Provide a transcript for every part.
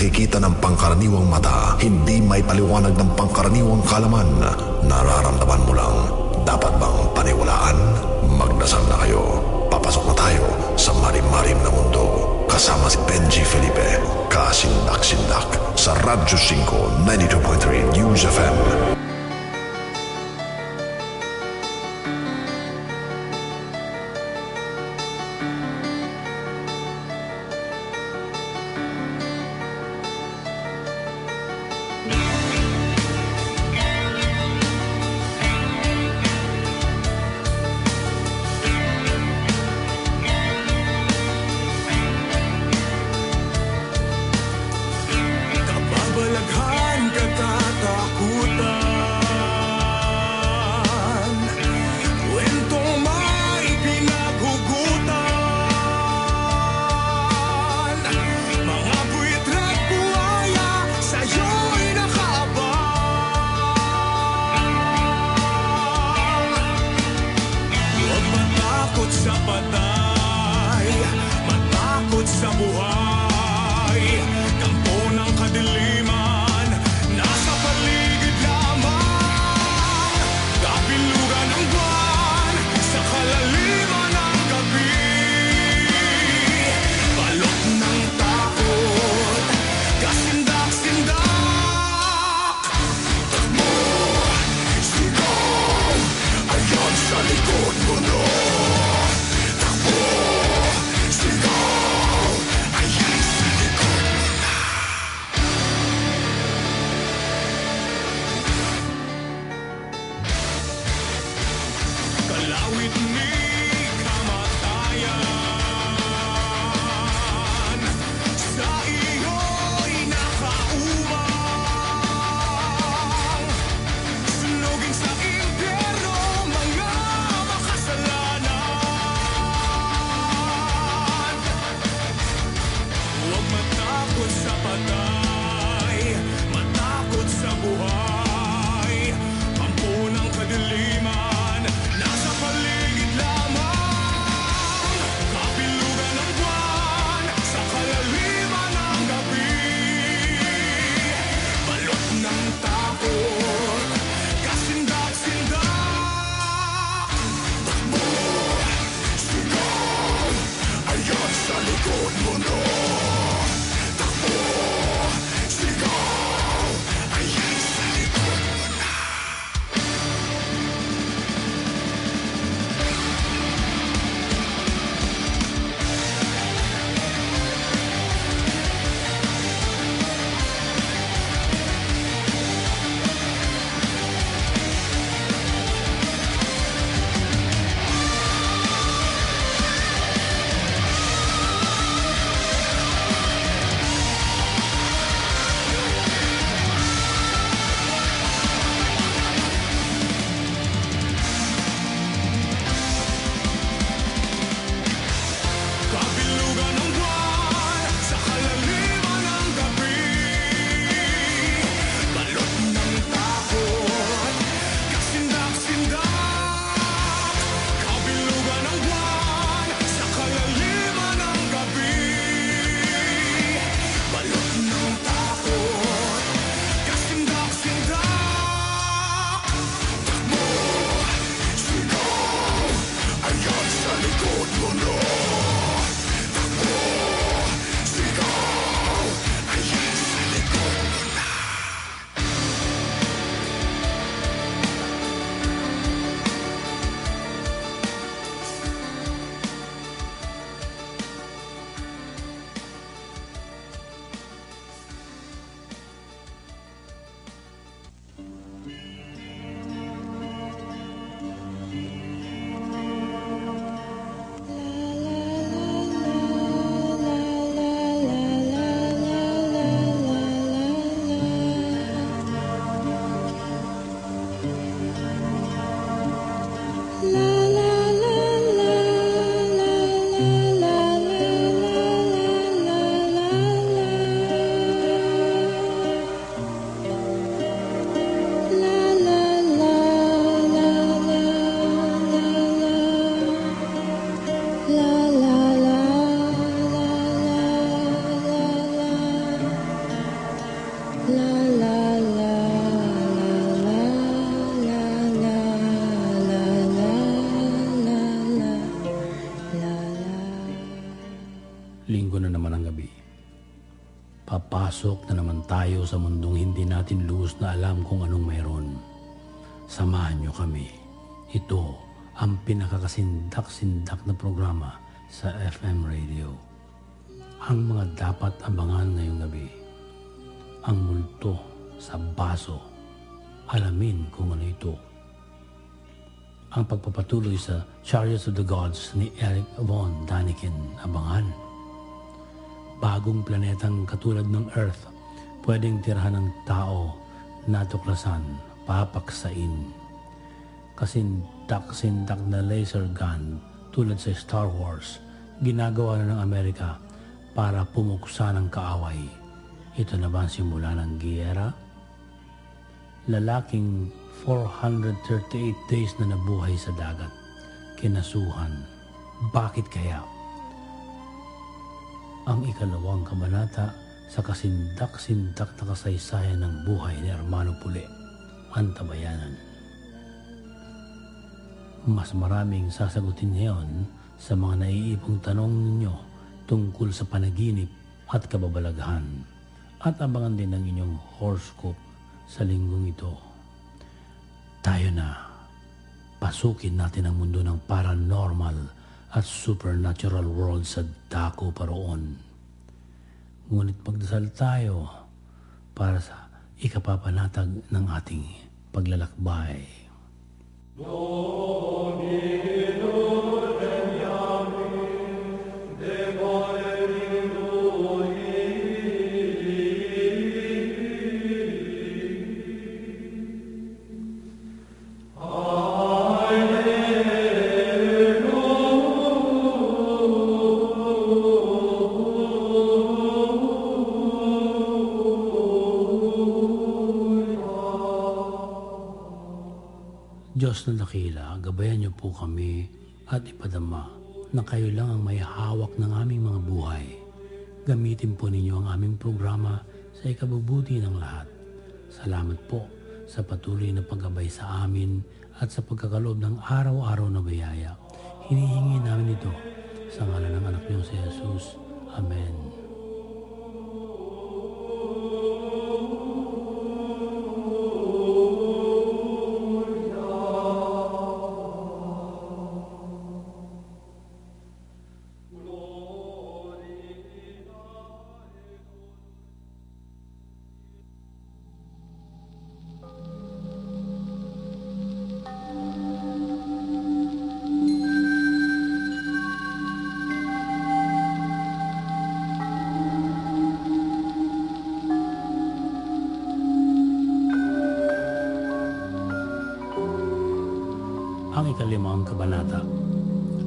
nakikita ng pangkaraniwang mata, hindi may paliwanag ng pangkaraniwang kalaman, nararamdaman mo lang, dapat bang paniwalaan? Magdasal na kayo. Papasok na tayo sa marim-marim na mundo. Kasama si Benji Felipe, kasindak-sindak sa Radyo 5, 92.3 News FM. Sa mundong hindi natin lubos na alam kung anong mayroon. Samahan niyo kami. Ito ang pinakakasindak-sindak na programa sa FM radio. Ang mga dapat abangan ngayong gabi. Ang multo sa baso. Alamin kung ano ito. Ang pagpapatuloy sa Chariots of the Gods ni Eric Von Daniken. Abangan bagong planetang katulad ng Earth, pwedeng tirahan ng tao, natuklasan, papaksain. Kasindak-sindak na laser gun tulad sa Star Wars, ginagawa na ng Amerika para pumuksa ng kaaway. Ito na ba ang simula ng giyera? Lalaking 438 days na nabuhay sa dagat, kinasuhan. Bakit kaya? ang ikalawang kabanata sa kasindak-sindak na kasaysayan ng buhay ni Hermano Puli, ang tabayanan. Mas maraming sasagutin ngayon sa mga naiipong tanong ninyo tungkol sa panaginip at kababalaghan at abangan din ang inyong horoscope sa linggong ito. Tayo na, pasukin natin ang mundo ng paranormal at supernatural world sa dako paroon. Ngunit magdasal tayo para sa ikapapanatag ng ating paglalakbay. Lord, niyo po kami at ipadama na kayo lang ang may hawak ng aming mga buhay. Gamitin po ninyo ang aming programa sa ikabubuti ng lahat. Salamat po sa patuloy na paggabay sa amin at sa pagkakaloob ng araw-araw na bayaya. Hinihingi namin ito sa ngalan ng anak niyo si Jesus. Amen. Ikalimang kabanata.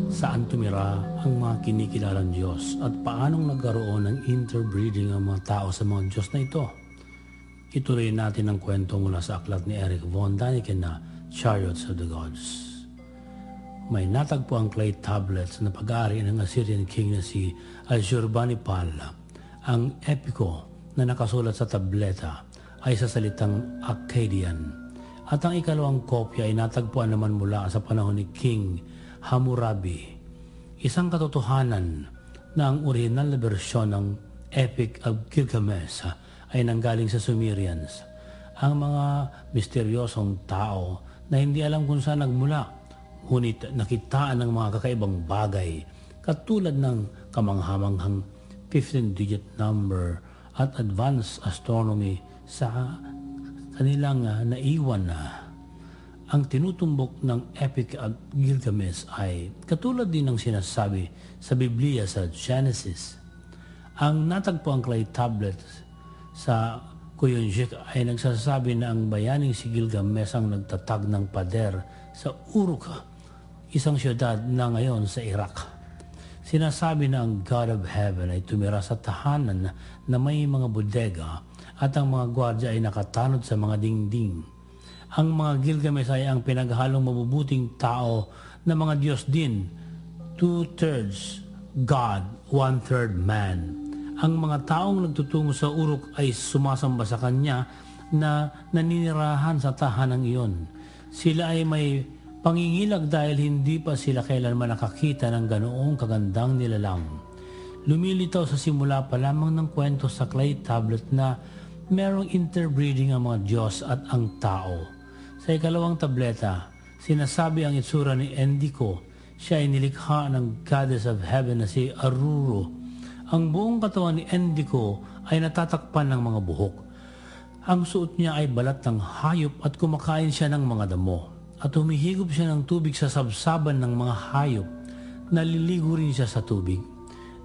Saan tumira ang mga kinikilalang Diyos at paanong nagkaroon ng interbreeding ang mga tao sa mga Diyos na ito? Ituloy natin ang kwento mula sa aklat ni Eric von Daniken na Chariots of the Gods. May natagpo ang clay tablets na pag-aari ng Assyrian king na si Ashurbanipal. Ang epiko na nakasulat sa tableta ay sa salitang Akkadian at ang ikalawang kopya ay natagpuan naman mula sa panahon ni King Hammurabi. Isang katotohanan na ang original na bersyon ng Epic of Gilgamesh ay nanggaling sa Sumerians. Ang mga misteryosong tao na hindi alam kung saan nagmula, ngunit nakitaan ng mga kakaibang bagay katulad ng kamanghamanghang 15-digit number at advanced astronomy sa kanilang uh, naiwan na ang tinutumbok ng Epic of Gilgamesh ay katulad din ng sinasabi sa Biblia sa Genesis. Ang natagpo ang clay tablet sa Kuyunjik ay nagsasabi na ang bayaning si Gilgamesh ang nagtatag ng pader sa Uruk, isang syudad na ngayon sa Iraq. Sinasabi na ang God of Heaven ay tumira sa tahanan na may mga bodega at ang mga gwardya ay nakatanod sa mga dingding. Ang mga Gilgamesh ay ang pinaghalong mabubuting tao na mga Diyos din, two-thirds God, one-third man. Ang mga taong nagtutungo sa urok ay sumasamba sa kanya na naninirahan sa tahanang iyon. Sila ay may pangingilag dahil hindi pa sila kailanman nakakita ng ganoong kagandang nilalang. Lumilitaw sa simula pa lamang ng kwento sa clay tablet na merong interbreeding ang mga Diyos at ang tao. Sa ikalawang tableta, sinasabi ang itsura ni Endico, siya ay nilikha ng goddess of heaven na si Aruro. Ang buong katawan ni Endico ay natatakpan ng mga buhok. Ang suot niya ay balat ng hayop at kumakain siya ng mga damo. At humihigop siya ng tubig sa sabsaban ng mga hayop. Naliligo rin siya sa tubig.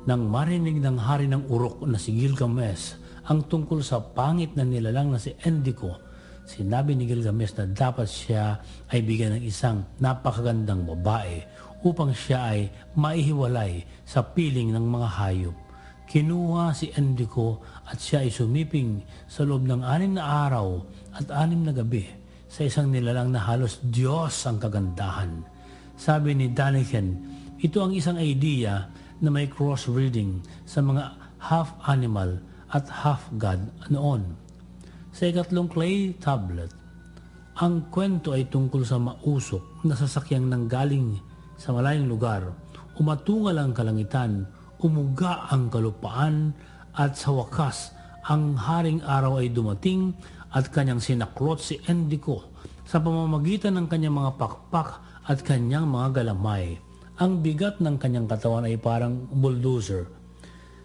Nang marinig ng hari ng urok na si Gilgamesh ang tungkol sa pangit na nilalang na si Endico, sinabi ni Gilgamesh na dapat siya ay bigyan ng isang napakagandang babae upang siya ay maihiwalay sa piling ng mga hayop. Kinuha si Endico at siya ay sumiping sa loob ng anim na araw at anim na gabi sa isang nilalang na halos Diyos ang kagandahan. Sabi ni Daniken, ito ang isang idea na may crossbreeding sa mga half animal at half-god noon. Sa ikatlong clay tablet, ang kwento ay tungkol sa mausok na sasakyang nanggaling sa malayong lugar, umatungal ang kalangitan, umuga ang kalupaan, at sa wakas, ang haring araw ay dumating at kanyang sinaklot si Endico sa pamamagitan ng kanyang mga pakpak at kanyang mga galamay. Ang bigat ng kanyang katawan ay parang bulldozer.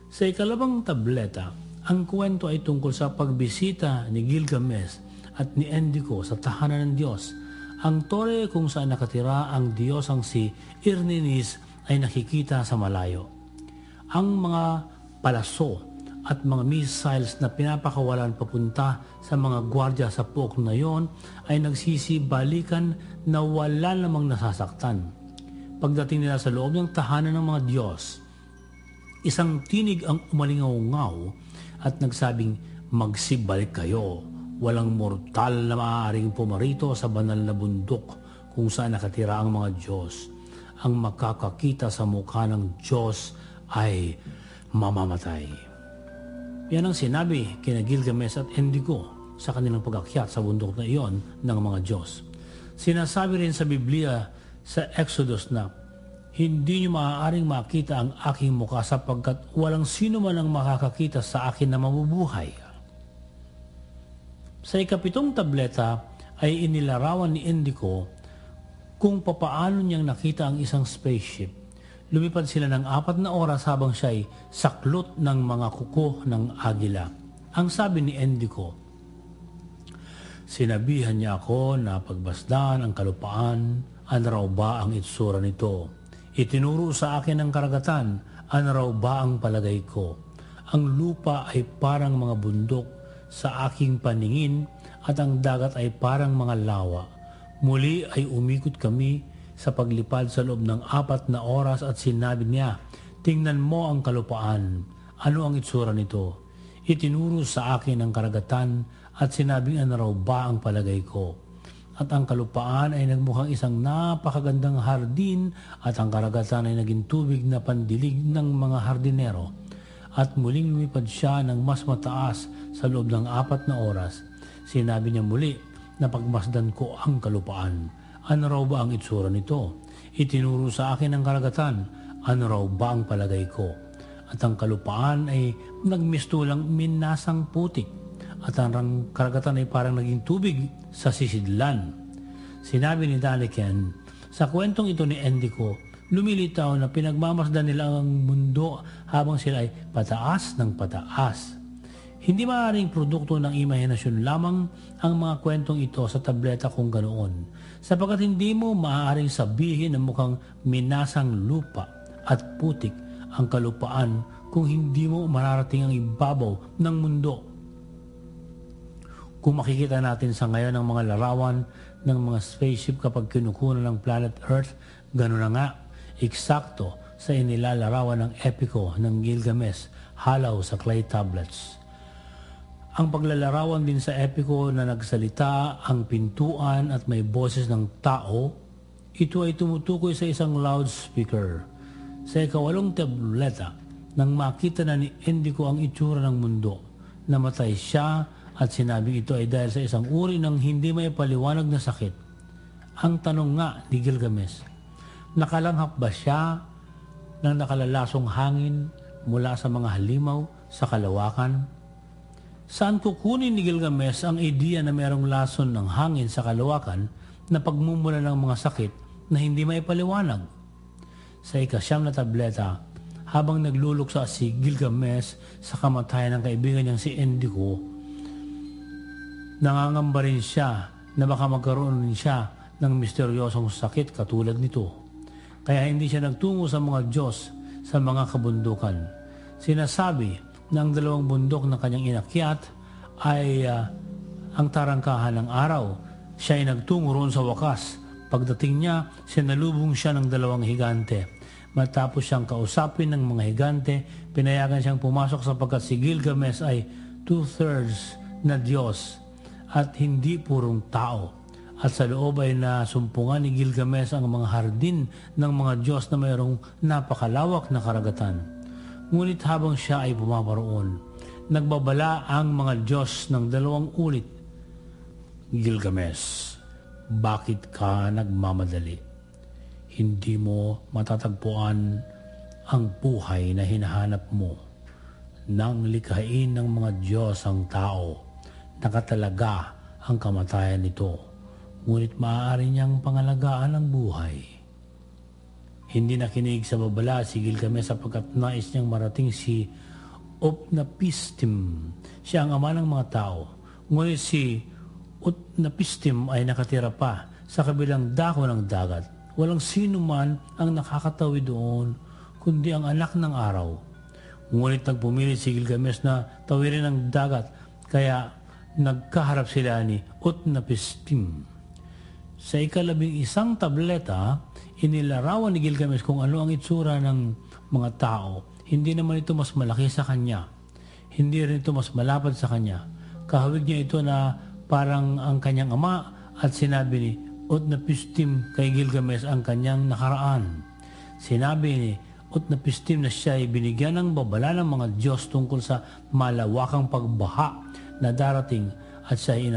Sa ikalabang tableta, ang kwento ay tungkol sa pagbisita ni Gilgamesh at ni Endico sa tahanan ng Diyos. Ang tore kung saan nakatira ang Diyos ang si Irninis ay nakikita sa malayo. Ang mga palaso at mga missiles na pinapakawalan papunta sa mga gwardya sa puok na yon ay nagsisibalikan na wala namang nasasaktan. Pagdating nila sa loob ng tahanan ng mga Diyos, isang tinig ang umalingaw at nagsabing, magsibalik kayo. Walang mortal na maaaring pumarito sa banal na bundok kung saan nakatira ang mga Diyos. Ang makakakita sa mukha ng Diyos ay mamamatay. Yan ang sinabi kina Gilgamesh at Endigo sa kanilang pagakyat sa bundok na iyon ng mga Diyos. Sinasabi rin sa Biblia sa Exodus na hindi niyo maaaring makita ang aking mukha sapagkat walang sino man ang makakakita sa akin na mabubuhay. Sa ikapitong tableta ay inilarawan ni Indico kung papaano niyang nakita ang isang spaceship. Lumipad sila ng apat na oras habang siya ay saklot ng mga kuko ng agila. Ang sabi ni Endico, Sinabihan niya ako na pagbasdan ang kalupaan, ano raw ba ang itsura nito? Itinuro sa akin ng karagatan, ano raw ba ang palagay ko? Ang lupa ay parang mga bundok sa aking paningin at ang dagat ay parang mga lawa. Muli ay umikot kami sa paglipad sa loob ng apat na oras at sinabi niya, Tingnan mo ang kalupaan. Ano ang itsura nito? Itinuro sa akin ang karagatan at sinabing ano raw ba ang palagay ko at ang kalupaan ay nagmukhang isang napakagandang hardin at ang karagatan ay naging tubig na pandilig ng mga hardinero. At muling lumipad siya ng mas mataas sa loob ng apat na oras. Sinabi niya muli na pagmasdan ko ang kalupaan. Ano raw ba ang itsura nito? Itinuro sa akin ang karagatan. Ano raw ba ang palagay ko? At ang kalupaan ay nagmistulang minasang putik at ang karagatan ay parang naging tubig sa sisidlan. Sinabi ni Daliken, sa kwentong ito ni Endico, lumilitaw na pinagmamasdan nila ang mundo habang sila ay pataas ng pataas. Hindi maaaring produkto ng imahinasyon lamang ang mga kwentong ito sa tableta kung ganoon, sapagkat hindi mo maaaring sabihin na mukhang minasang lupa at putik ang kalupaan kung hindi mo mararating ang ibabaw ng mundo kung makikita natin sa ngayon ang mga larawan ng mga spaceship kapag kinukuha ng planet Earth, gano'n na nga, eksakto sa inilalarawan ng epiko ng Gilgamesh, halaw sa clay tablets. Ang paglalarawan din sa epiko na nagsalita ang pintuan at may boses ng tao, ito ay tumutukoy sa isang loudspeaker. Sa ikawalong tableta, Nang makita na ni Endico ang itsura ng mundo, namatay siya at sinabi ito ay dahil sa isang uri ng hindi may paliwanag na sakit. Ang tanong nga ni Gilgamesh, nakalanghap ba siya ng nakalalasong hangin mula sa mga halimaw sa kalawakan? Saan kukunin ni Gilgamesh ang ideya na mayroong lason ng hangin sa kalawakan na pagmumula ng mga sakit na hindi may paliwanag? Sa ikasyam na tableta, habang nagluluksa si Gilgamesh sa kamatayan ng kaibigan niyang si Endico, nangangamba rin siya na baka magkaroon rin siya ng misteryosong sakit katulad nito. Kaya hindi siya nagtungo sa mga Diyos sa mga kabundukan. Sinasabi na ang dalawang bundok na kanyang inakyat ay uh, ang tarangkahan ng araw. Siya ay nagtungo roon sa wakas. Pagdating niya, sinalubong siya ng dalawang higante Matapos siyang kausapin ng mga higante, pinayagan siyang pumasok sapagkat si Gilgamesh ay two-thirds na Diyos at hindi purong tao. At sa loob ay nasumpungan ni Gilgamesh ang mga hardin ng mga Diyos na mayroong napakalawak na karagatan. Ngunit habang siya ay pumaparoon, nagbabala ang mga Diyos ng dalawang ulit. Gilgamesh, bakit ka nagmamadali? hindi mo matatagpuan ang buhay na hinahanap mo nang likhain ng mga Diyos ang tao. Nakatalaga ang kamatayan nito, ngunit maaari niyang pangalagaan ang buhay. Hindi nakinig sa babala si Gilgamesh sapagkat nais niyang marating si Upnapistim. Siya ang ama ng mga tao. Ngunit si Utnapistim ay nakatira pa sa kabilang dako ng dagat Walang sino man ang nakakatawi doon, kundi ang anak ng araw. Ngunit nagpumili si Gilgamesh na tawirin ang dagat, kaya nagkaharap sila ni Utnapistim. Sa ikalabing isang tableta, inilarawan ni Gilgamesh kung ano ang itsura ng mga tao. Hindi naman ito mas malaki sa kanya. Hindi rin ito mas malapad sa kanya. Kahawig niya ito na parang ang kanyang ama at sinabi ni Utnapistim kay Gilgamesh ang kanyang nakaraan. Sinabi ni Utnapistim na siya ay binigyan ng babala ng mga Diyos tungkol sa malawakang pagbaha na darating at siya ay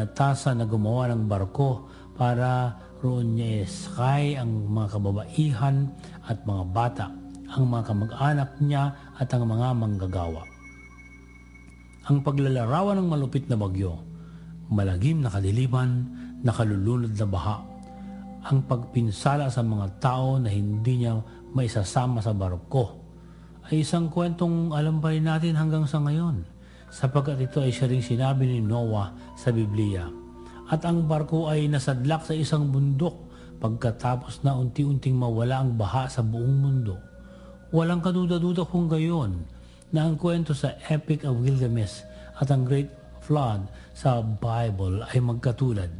na gumawa ng barko para roon niya iskay ang mga kababaihan at mga bata, ang mga kamag-anak niya at ang mga manggagawa. Ang paglalarawan ng malupit na bagyo, malagim na kadiliman, nakalulunod na baha, ang pagpinsala sa mga tao na hindi niya maisasama sa barko ay isang kwentong alam pa rin natin hanggang sa ngayon sapagkat ito ay siya rin sinabi ni Noah sa Biblia. At ang barko ay nasadlak sa isang bundok pagkatapos na unti-unting mawala ang baha sa buong mundo. Walang kaduda-duda kung gayon na ang kwento sa Epic of Gilgamesh at ang Great Flood sa Bible ay magkatulad.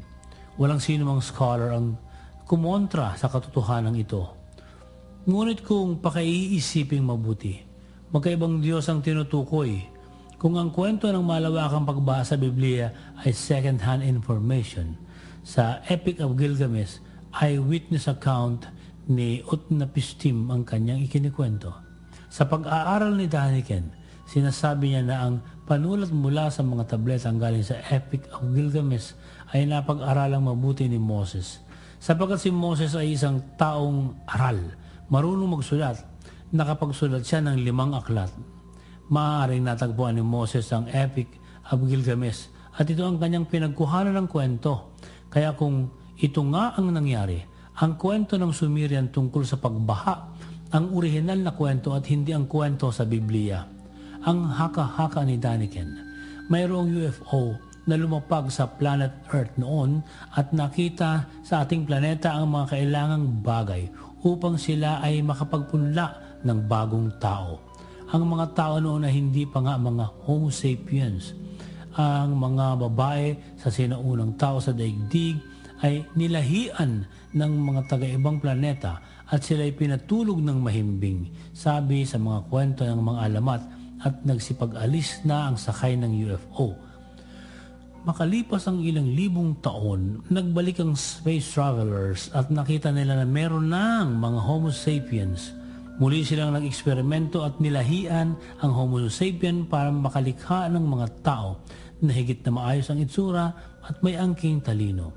Walang sino mang scholar ang kumontra sa katotohanan ito. Ngunit kung pakaiisiping mabuti, magkaibang Diyos ang tinutukoy. Kung ang kwento ng malawakang pagbasa sa Biblia ay second-hand information, sa Epic of Gilgamesh ay witness account ni Utnapistim ang kanyang ikinikwento. Sa pag-aaral ni Daniken, sinasabi niya na ang panulat mula sa mga tabletang galing sa Epic of Gilgamesh ay napag-aralang mabuti ni Moses Sapagkat si Moses ay isang taong aral, marunong magsulat. Nakapagsulat siya ng limang aklat. Maaaring natagpuan ni Moses ang epic of Gilgamesh at ito ang kanyang pinagkuhanan ng kwento. Kaya kung ito nga ang nangyari, ang kwento ng Sumerian tungkol sa pagbaha, ang orihinal na kwento at hindi ang kwento sa Biblia. Ang haka-haka ni Daniken, mayroong UFO na lumapag sa planet Earth noon at nakita sa ating planeta ang mga kailangang bagay upang sila ay makapagpunla ng bagong tao. Ang mga tao noon na hindi pa nga mga Homo sapiens. Ang mga babae sa sinaunang tao sa daigdig ay nilahian ng mga taga-ibang planeta at sila ay pinatulog ng mahimbing, sabi sa mga kwento ng mga alamat at nagsipag-alis na ang sakay ng UFO Makalipas ang ilang libong taon, nagbalik ang space travelers at nakita nila na meron ng mga Homo sapiens Muli silang nag-eksperimento at nilahian ang Homo sapien para makalikha ng mga tao na higit na maayos ang itsura at may angking talino.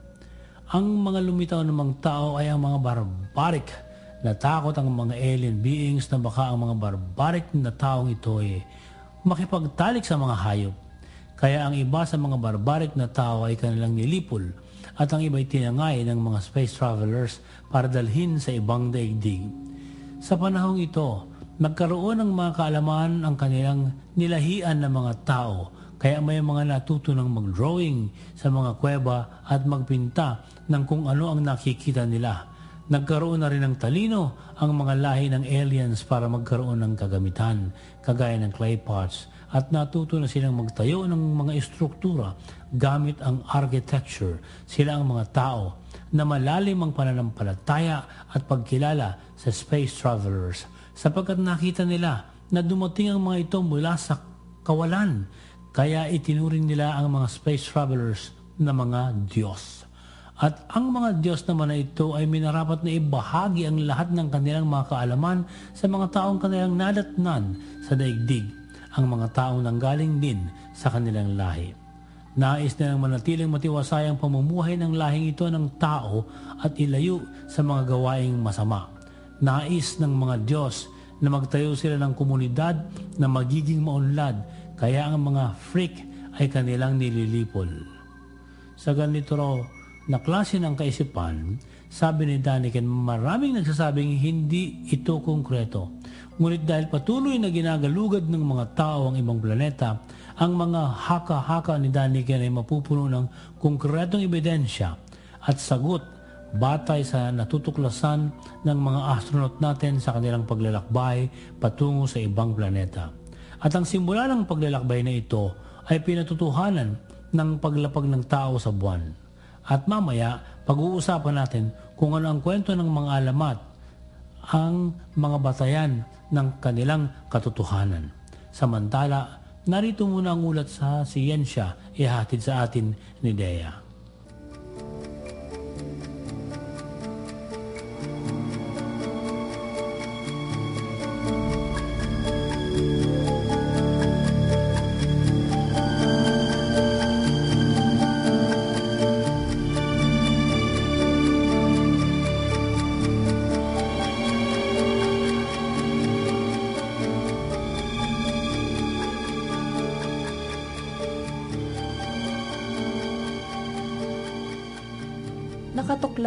Ang mga lumitaw namang tao ay ang mga barbaric na takot ang mga alien beings na baka ang mga barbaric na taong ito ay makipagtalik sa mga hayop. Kaya ang iba sa mga barbaric na tao ay kanilang nilipol at ang iba ay tinangay ng mga space travelers para dalhin sa ibang daigdig. Sa panahong ito, nagkaroon ng mga kaalaman ang kanilang nilahian ng mga tao kaya may mga natuto ng mag-drawing sa mga kuweba at magpinta ng kung ano ang nakikita nila. Nagkaroon na rin ng talino ang mga lahi ng aliens para magkaroon ng kagamitan, kagaya ng clay pots, at natuto na silang magtayo ng mga estruktura gamit ang architecture. Sila ang mga tao na malalim ang pananampalataya at pagkilala sa space travelers sapagkat nakita nila na dumating ang mga ito mula sa kawalan kaya itinuring nila ang mga space travelers na mga Diyos. At ang mga Diyos naman na ito ay minarapat na ibahagi ang lahat ng kanilang mga kaalaman sa mga taong kanilang nadatnan sa daigdig, ang mga taong nanggaling din sa kanilang lahi. Nais nilang manatiling matiwasay ang pamumuhay ng lahing ito ng tao at ilayo sa mga gawaing masama. Nais ng mga Diyos na magtayo sila ng komunidad na magiging maunlad kaya ang mga freak ay kanilang nililipol. Sa ganito raw na klase ng kaisipan, sabi ni Daniken, maraming nagsasabing hindi ito konkreto. Ngunit dahil patuloy na ginagalugad ng mga tao ang ibang planeta, ang mga haka-haka ni Daniken ay mapupuno ng konkretong ebidensya at sagot batay sa natutuklasan ng mga astronaut natin sa kanilang paglalakbay patungo sa ibang planeta. At ang simula ng paglalakbay na ito ay pinatutuhanan ng paglapag ng tao sa buwan. At mamaya, pag-uusapan natin kung ano ang kwento ng mga alamat, ang mga batayan ng kanilang katotohanan. Samantala, narito muna ang ulat sa siyensya ihatid sa atin ni Dea.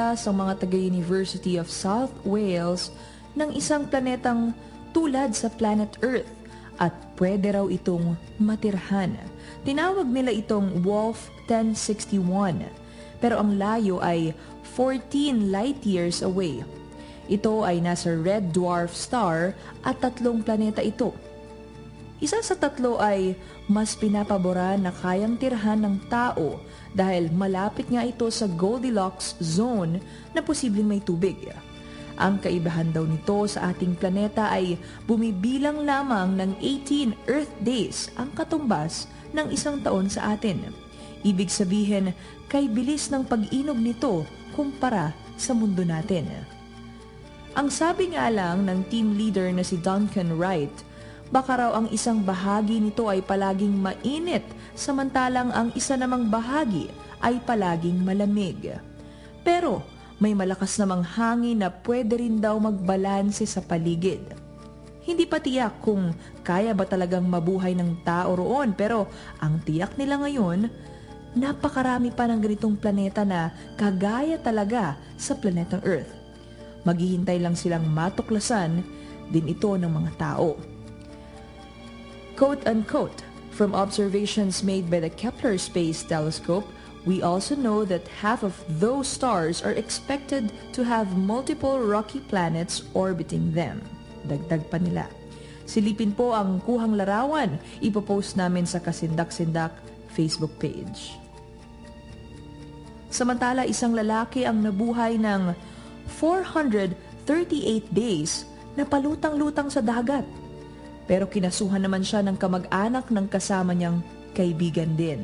Nakatuklas ang mga taga-University of South Wales ng isang planetang tulad sa planet Earth at pwede raw itong matirhan. Tinawag nila itong Wolf 1061 pero ang layo ay 14 light years away. Ito ay nasa red dwarf star at tatlong planeta ito. Isa sa tatlo ay mas pinapaboran na kayang tirhan ng tao dahil malapit nga ito sa Goldilocks zone na posibleng may tubig. Ang kaibahan daw nito sa ating planeta ay bumibilang lamang ng 18 Earth days ang katumbas ng isang taon sa atin. Ibig sabihin, kay bilis ng pag-inog nito kumpara sa mundo natin. Ang sabi nga lang ng team leader na si Duncan Wright, baka raw ang isang bahagi nito ay palaging mainit samantalang ang isa namang bahagi ay palaging malamig. Pero may malakas namang hangin na pwede rin daw magbalanse sa paligid. Hindi pa tiyak kung kaya ba talagang mabuhay ng tao roon pero ang tiyak nila ngayon, napakarami pa ng ganitong planeta na kagaya talaga sa planetang Earth. Maghihintay lang silang matuklasan din ito ng mga tao. Quote-unquote, From observations made by the Kepler Space Telescope, we also know that half of those stars are expected to have multiple rocky planets orbiting them. Dagdag pa nila. Silipin po ang kuhang larawan. Ipopost namin sa Kasindak-Sindak Facebook page. Samantala, isang lalaki ang nabuhay ng 438 days na palutang-lutang sa dagat pero kinasuhan naman siya ng kamag-anak ng kasama niyang kaibigan din.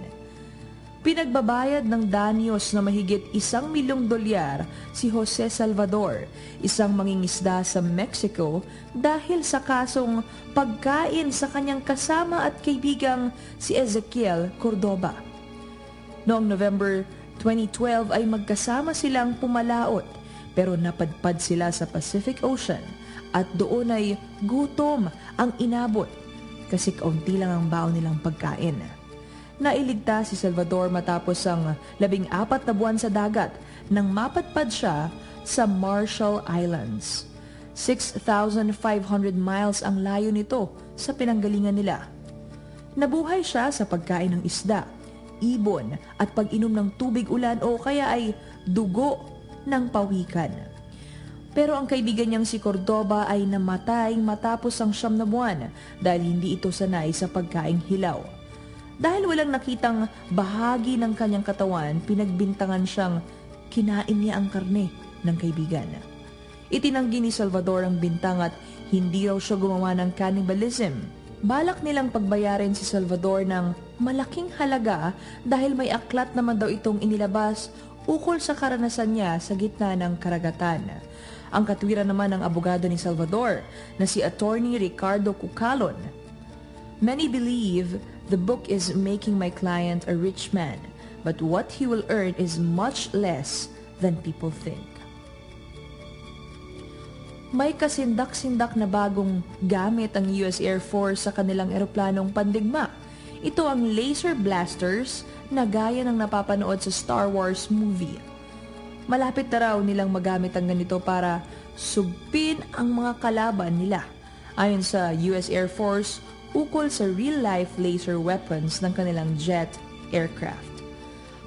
Pinagbabayad ng danyos na mahigit isang milyong dolyar si Jose Salvador, isang mangingisda sa Mexico dahil sa kasong pagkain sa kanyang kasama at kaibigang si Ezekiel Cordoba. Noong November 2012 ay magkasama silang pumalaot pero napadpad sila sa Pacific Ocean at doon ay gutom ang inabot kasi kaunti lang ang baon nilang pagkain. Nailigtas si Salvador matapos ang labing apat na buwan sa dagat nang mapatpad siya sa Marshall Islands. 6,500 miles ang layo nito sa pinanggalingan nila. Nabuhay siya sa pagkain ng isda, ibon at pag-inom ng tubig ulan o kaya ay dugo ng pawikan. Pero ang kaibigan niyang si Cordoba ay namatay matapos ang siyam na buwan dahil hindi ito sanay sa pagkaing hilaw. Dahil walang nakitang bahagi ng kanyang katawan, pinagbintangan siyang kinain niya ang karne ng kaibigan. Itinanggi ni Salvador ang bintang at hindi raw siya gumawa ng cannibalism. Balak nilang pagbayarin si Salvador ng malaking halaga dahil may aklat naman daw itong inilabas ukol sa karanasan niya sa gitna ng karagatan. Ang katwiran naman ng abogado ni Salvador na si Attorney Ricardo Cucalon. Many believe The book is making my client a rich man, but what he will earn is much less than people think. May kasindak-sindak na bagong gamit ang US Air Force sa kanilang eroplanong pandigma. Ito ang laser blasters na gaya ng napapanood sa Star Wars movie. Malapit na raw nilang magamit ang ganito para sugpin ang mga kalaban nila. Ayon sa US Air Force, ukol sa real-life laser weapons ng kanilang jet aircraft.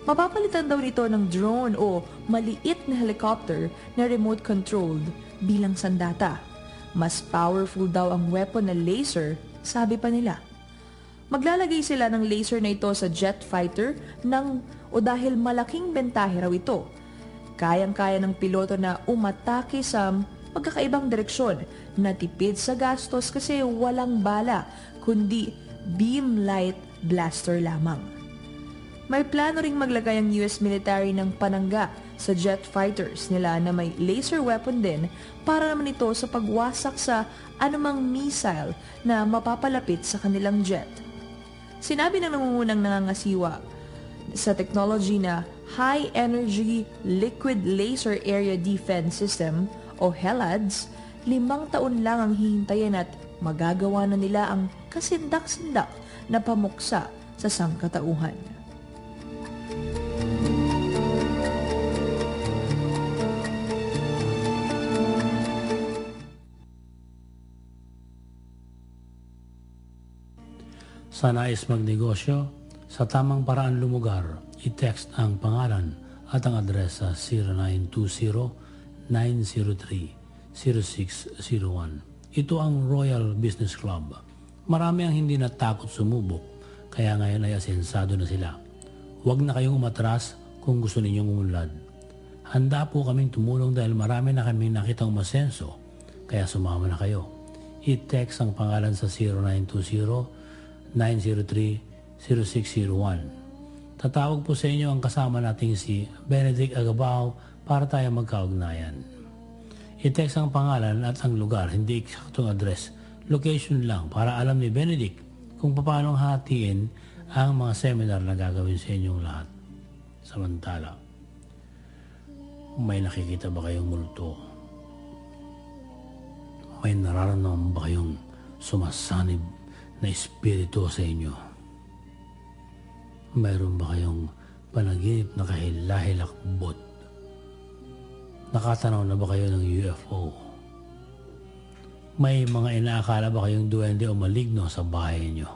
Mapapalitan daw nito ng drone o maliit na helicopter na remote-controlled bilang sandata. Mas powerful daw ang weapon na laser, sabi pa nila. Maglalagay sila ng laser na ito sa jet fighter ng o dahil malaking bentahe raw ito. Kayang-kaya ng piloto na umatake sa magkakaibang direksyon na tipid sa gastos kasi walang bala kundi beam light blaster lamang. May plano ring maglagay ang US military ng panangga sa jet fighters nila na may laser weapon din para naman ito sa pagwasak sa anumang missile na mapapalapit sa kanilang jet. Sinabi ng nangungunang nangangasiwa sa technology na High Energy Liquid Laser Area Defense System o HELADS, limang taon lang ang hihintayin at magagawa na nila ang kasindak-sindak na pamuksa sa sangkatauhan. Sa nais magnegosyo, sa tamang paraan lumugar, i-text ang pangalan at ang adresa 0920-903-0601. Ito ang Royal Business Club. Marami ang hindi natakot sumubok, kaya ngayon ay asensado na sila. Huwag na kayong umatras kung gusto ninyong umunlad. Handa po kaming tumulong dahil marami na kaming nakitang umasenso, kaya sumama na kayo. I-text ang pangalan sa 0920-903-0601. Tatawag po sa inyo ang kasama nating si Benedict Agabao para tayo magkaugnayan. I-text ang pangalan at ang lugar, hindi eksaktong address. Location lang para alam ni Benedict kung paano hatiin ang mga seminar na gagawin sa inyong lahat. Samantala, may nakikita ba kayong multo? May nararamdaman ba kayong sumasanib na espiritu sa inyo? Mayroon ba kayong panaginip na kahilahilakbot Nakatanaw na ba kayo ng UFO? May mga inaakala ba kayong duwende o maligno sa bahay niyo?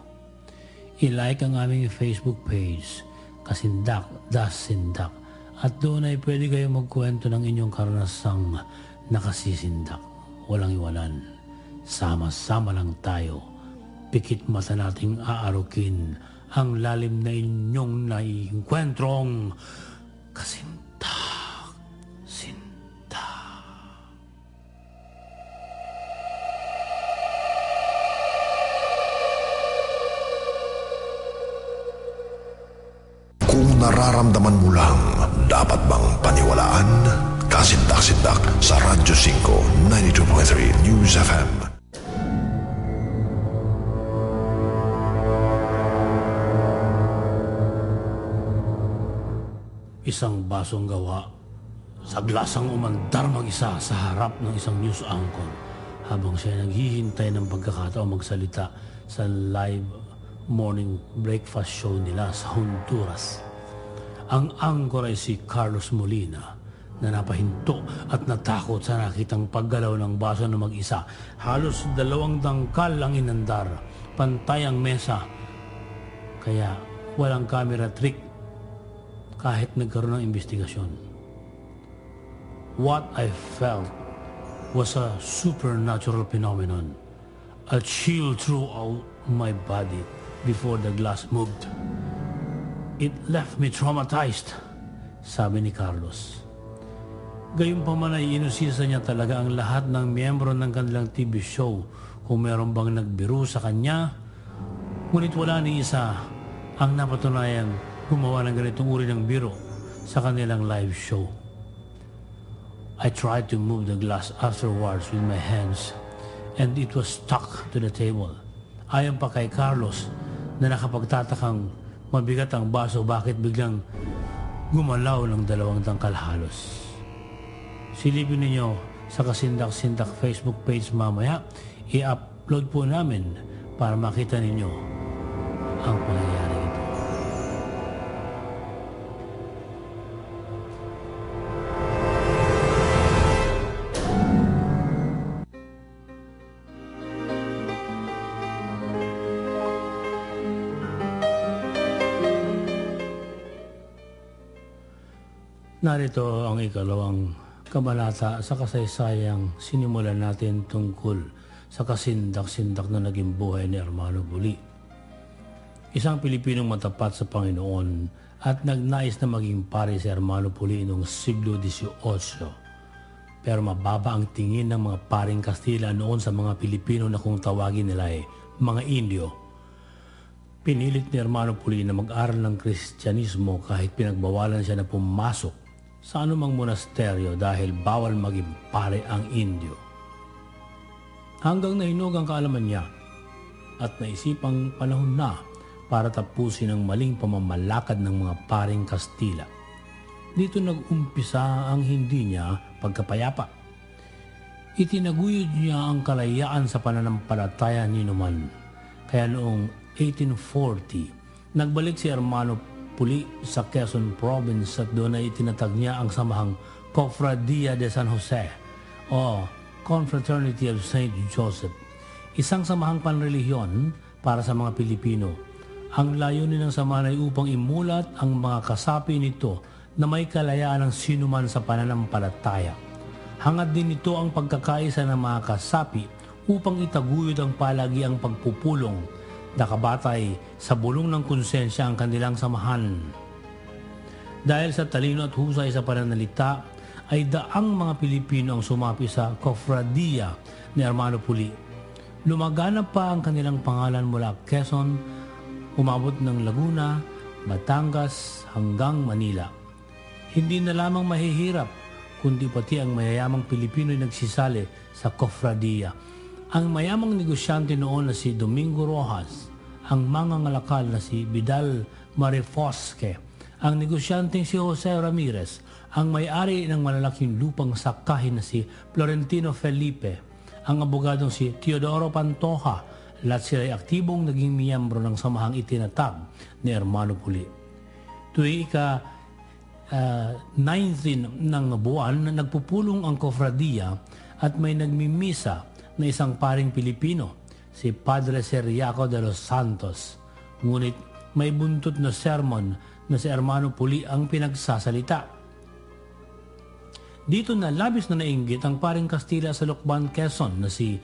I-like ang aming Facebook page, Kasindak, Das Sindak. At doon ay pwede kayo magkwento ng inyong karanasang nakasisindak. Walang iwanan. Sama-sama lang tayo. Pikit mata nating aarukin ang lalim na inyong naiinkwentrong kasindak. Kung nararamdaman mo lang, dapat bang paniwalaan? Kasindak-sindak sa Radyo 5, 92.3 News FM. Isang basong gawa sa glasang umandar mag-isa sa harap ng isang news anchor habang siya naghihintay ng pagkakataong magsalita sa live morning breakfast show nila sa Honduras. Ang anchor ay si Carlos Molina na napahinto at natakot sa nakitang paggalaw ng baso na mag-isa. Halos dalawang dangkal ang inandar, pantay ang mesa. Kaya walang camera trick kahit nagkaroon ng investigasyon. What I felt was a supernatural phenomenon. A chill throughout my body before the glass moved. It left me traumatized, sabi ni Carlos. Gayunpaman ay inusisa niya talaga ang lahat ng miyembro ng kanilang TV show kung meron bang nagbiro sa kanya. Ngunit wala ni isa ang napatunayang gumawa ng ganitong uri ng biro sa kanilang live show. I tried to move the glass afterwards with my hands and it was stuck to the table. Ayon pa kay Carlos na nakapagtatakang mabigat ang baso bakit biglang gumalaw ng dalawang tangkal halos. Silipin ninyo sa Kasindak-Sindak Facebook page mamaya. I-upload po namin para makita ninyo ang pangyayari Narito ang ikalawang kabalata sa kasaysayang sinimulan natin tungkol sa kasindak-sindak na naging buhay ni Hermano Buli. Isang Pilipinong matapat sa Panginoon at nagnais na maging pare si Hermano Puli noong siglo XVIII. Pero mababa ang tingin ng mga paring Kastila noon sa mga Pilipino na kung tawagin nila ay mga Indio. Pinilit ni Hermano Puli na mag-aral ng Kristyanismo kahit pinagbawalan siya na pumasok sa anumang monasteryo dahil bawal maging pare ang Indio. Hanggang nahinog ang kaalaman niya at naisipang panahon na para tapusin ang maling pamamalakad ng mga paring Kastila. Dito nag-umpisa ang hindi niya pagkapayapa. Itinaguyod niya ang kalayaan sa pananampalataya ni Numan. Kaya noong 1840, nagbalik si Hermano puli sa Quezon Province at doon ay itinatag niya ang samahang Cofradia de San Jose o Confraternity of St. Joseph. Isang samahang panrelihiyon para sa mga Pilipino. Ang layunin ng samahan ay upang imulat ang mga kasapi nito na may kalayaan ng sinuman sa pananampalataya. Hangad din ito ang pagkakaisa ng mga kasapi upang itaguyod ang palagi ang pagpupulong nakabatay sa bulong ng konsensya ang kanilang samahan. Dahil sa talino at husay sa pananalita, ay daang mga Pilipino ang sumapi sa Kofradia ni Hermano Puli. Lumaganap pa ang kanilang pangalan mula Quezon, umabot ng Laguna, Batangas hanggang Manila. Hindi na lamang mahihirap, kundi pati ang mayayamang Pilipino ay nagsisali sa Kofradia ang mayamang negosyante noon na si Domingo Rojas, ang mangangalakal na si Vidal Marifosque, ang negosyanteng si Jose Ramirez, ang may-ari ng malalaking lupang sakahin na si Florentino Felipe, ang abogadong si Teodoro Pantoja, lahat sila ay aktibong naging miyembro ng samahang itinatag ni Hermano Puli. Tuwing ika uh, 19 ng buwan, nagpupulong ang kofradiya at may nagmimisa na isang paring Pilipino, si Padre Seriaco de los Santos. Ngunit may buntot na sermon na si Hermano Puli ang pinagsasalita. Dito na labis na nainggit ang paring Kastila sa Lukban, Quezon na si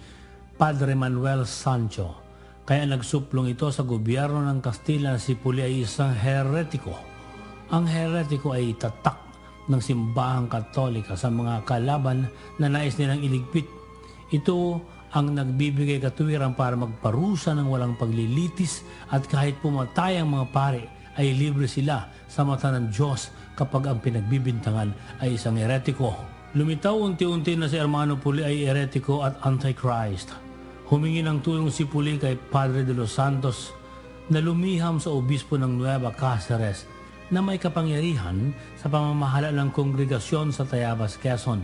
Padre Manuel Sancho. Kaya nagsuplong ito sa gobyerno ng Kastila si Puli ay isang heretiko. Ang heretiko ay tatak ng simbahang katolika sa mga kalaban na nais nilang iligpit ito ang nagbibigay katuwiran para magparusa ng walang paglilitis at kahit pumatay ang mga pare ay libre sila sa mata ng Diyos kapag ang pinagbibintangan ay isang eretiko. Lumitaw unti-unti na si Hermano Puli ay eretiko at antichrist. Humingi ng tulong si Puli kay Padre de los Santos na lumiham sa obispo ng Nueva Cáceres na may kapangyarihan sa pamamahala ng kongregasyon sa Tayabas, Quezon.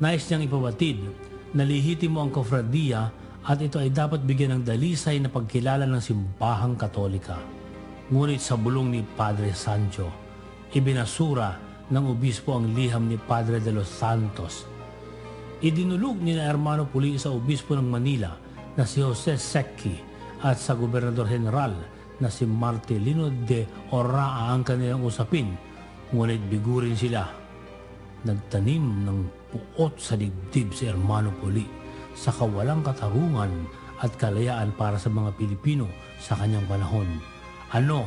Nais niyang ipabatid na lihitimo ang kofradiya at ito ay dapat bigyan ng dalisay na pagkilala ng simbahang katolika. Ngunit sa bulong ni Padre Sancho, ibinasura ng obispo ang liham ni Padre de los Santos. Idinulog ni na Hermano Puli sa obispo ng Manila na si Jose Secchi at sa gobernador general na si Martelino de Oraa ang kanilang usapin, ngunit bigurin sila. Nagtanim ng puot sa dibdib si Hermano Poli sa kawalang katarungan at kalayaan para sa mga Pilipino sa kanyang panahon. Ano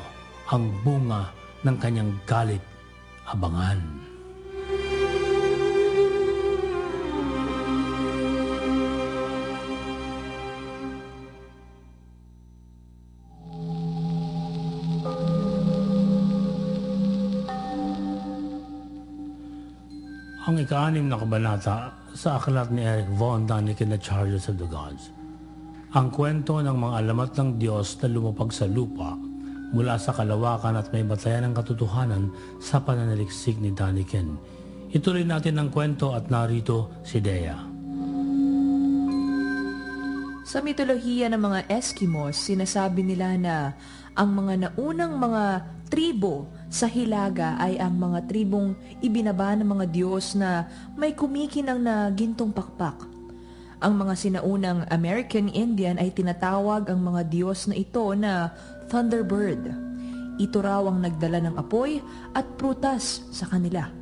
ang bunga ng kanyang galit? Abangan. Ika-anim na kabanata sa aklat ni Eric Von Daniken na Charges of the Gods. Ang kwento ng mga alamat ng Diyos na lumapag sa lupa mula sa kalawakan at may batayan ng katotohanan sa pananaliksik ni Daniken. Ituloy natin ang kwento at narito si Dea. Sa mitolohiya ng mga Eskimos, sinasabi nila na ang mga naunang mga tribo sa Hilaga ay ang mga tribong ibinaba ng mga Diyos na may kumikinang na gintong pakpak. Ang mga sinaunang American Indian ay tinatawag ang mga Diyos na ito na Thunderbird. Ito raw ang nagdala ng apoy at prutas sa kanila.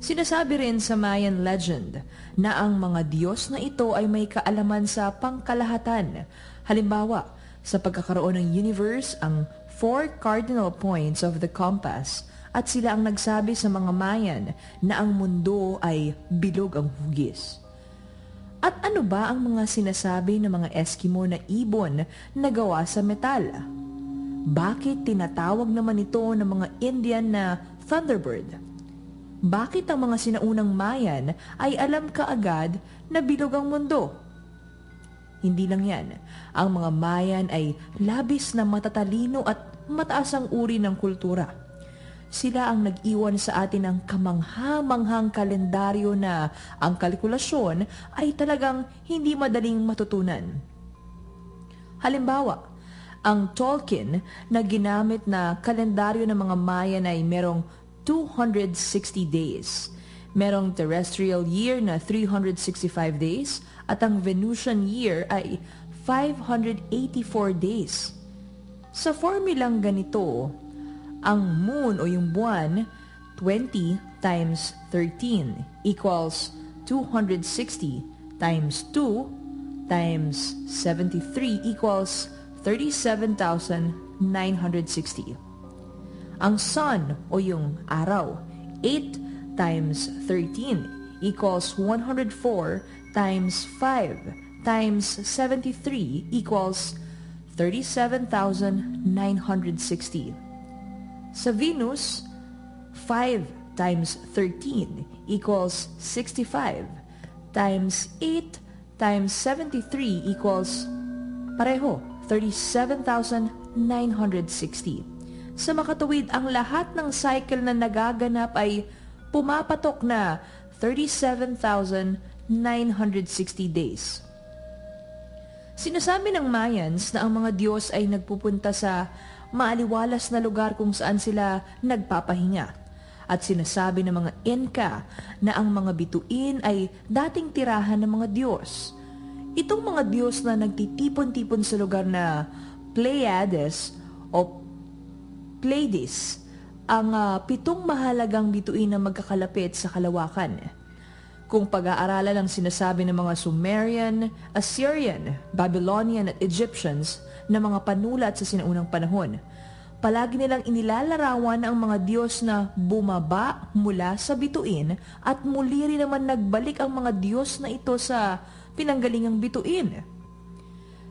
Sinasabi rin sa Mayan legend na ang mga Diyos na ito ay may kaalaman sa pangkalahatan. Halimbawa, sa pagkakaroon ng universe, ang four cardinal points of the compass at sila ang nagsabi sa mga Mayan na ang mundo ay bilog ang hugis. At ano ba ang mga sinasabi ng mga Eskimo na ibon na gawa sa metal? Bakit tinatawag naman ito ng mga Indian na Thunderbird? Bakit ang mga sinaunang Mayan ay alam kaagad na bilog ang mundo? Hindi lang yan. Ang mga Mayan ay labis na matatalino at mataas ang uri ng kultura. Sila ang nag-iwan sa atin ng kamangha-manghang kalendaryo na ang kalkulasyon ay talagang hindi madaling matutunan. Halimbawa, ang Tolkien na ginamit na kalendaryo ng mga Mayan ay merong 260 days. Merong terrestrial year na 365 days at ang Venusian year ay 584 days. Sa formulang ganito, ang moon o yung buwan, 20 times 13 equals 260 times 2 times 73 equals 37,960. Ang sun o yung araw, 8 times 13 equals 104 times 5 times 73 equals 37,960. Sa Venus, 5 times 13 equals 65 times 8 times 73 equals pareho 37,960. Sa makatuwid, ang lahat ng cycle na nagaganap ay pumapatok na 37,960 960 days. Sinasabi ng Mayans na ang mga Diyos ay nagpupunta sa maaliwalas na lugar kung saan sila nagpapahinga. At sinasabi ng mga Inca na ang mga bituin ay dating tirahan ng mga Diyos. Itong mga Diyos na nagtitipon-tipon sa lugar na Pleiades o Pleiades ang uh, pitong mahalagang bituin na magkakalapit sa kalawakan kung pag-aaralan ang sinasabi ng mga Sumerian, Assyrian, Babylonian at Egyptians na mga panulat sa sinaunang panahon. Palagi nilang inilalarawan ang mga Diyos na bumaba mula sa bituin at muli rin naman nagbalik ang mga Diyos na ito sa pinanggalingang bituin.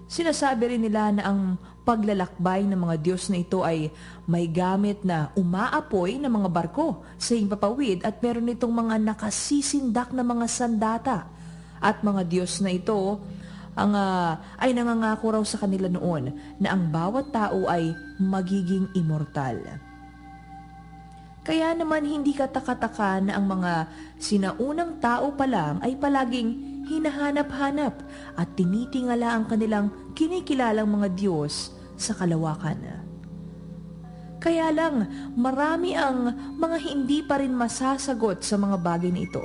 Sinasabi rin nila na ang paglalakbay ng mga Diyos na ito ay may gamit na umaapoy ng mga barko sa himpapawid at meron itong mga nakasisindak na mga sandata. At mga Diyos na ito ang uh, ay nangangako raw sa kanila noon na ang bawat tao ay magiging immortal. Kaya naman hindi katakataka na ang mga sinaunang tao pa lang ay palaging hinahanap-hanap at tinitingala ang kanilang kinikilalang mga Diyos sa kalawakan. Kaya lang, marami ang mga hindi pa rin masasagot sa mga bagay na ito.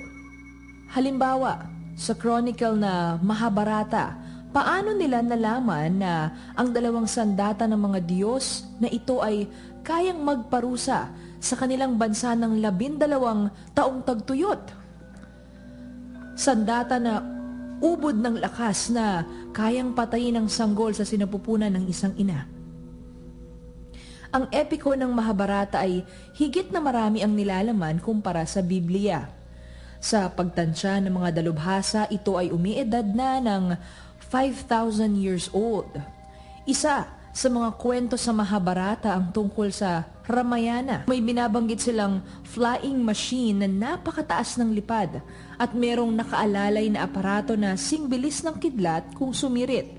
Halimbawa, sa chronicle na Mahabharata, paano nila nalaman na ang dalawang sandata ng mga Diyos na ito ay kayang magparusa sa kanilang bansa ng labindalawang taong tagtuyot? Sandata na ubod ng lakas na kayang patayin ang sanggol sa sinapupunan ng isang ina. Ang epiko ng Mahabharata ay higit na marami ang nilalaman kumpara sa Biblia. Sa pagtansya ng mga dalubhasa, ito ay umiedad na ng 5,000 years old. Isa sa mga kwento sa Mahabharata ang tungkol sa Ramayana. May binabanggit silang flying machine na napakataas ng lipad at merong nakaalalay na aparato na singbilis ng kidlat kung sumirit.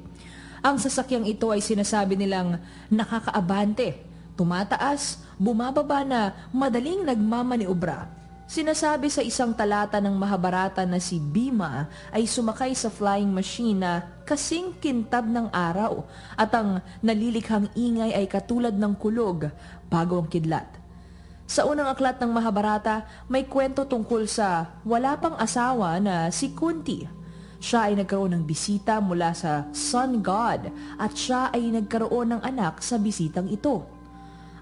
Ang sasakyang ito ay sinasabi nilang nakakaabante, tumataas, bumababa na madaling nagmamaniobra Sinasabi sa isang talata ng Mahabharata na si Bima ay sumakay sa flying machine na kasing kintab ng araw at ang nalilikhang ingay ay katulad ng kulog bago ang kidlat. Sa unang aklat ng Mahabharata, may kwento tungkol sa wala pang asawa na si Kunti. Siya ay nagkaroon ng bisita mula sa Sun God at siya ay nagkaroon ng anak sa bisitang ito.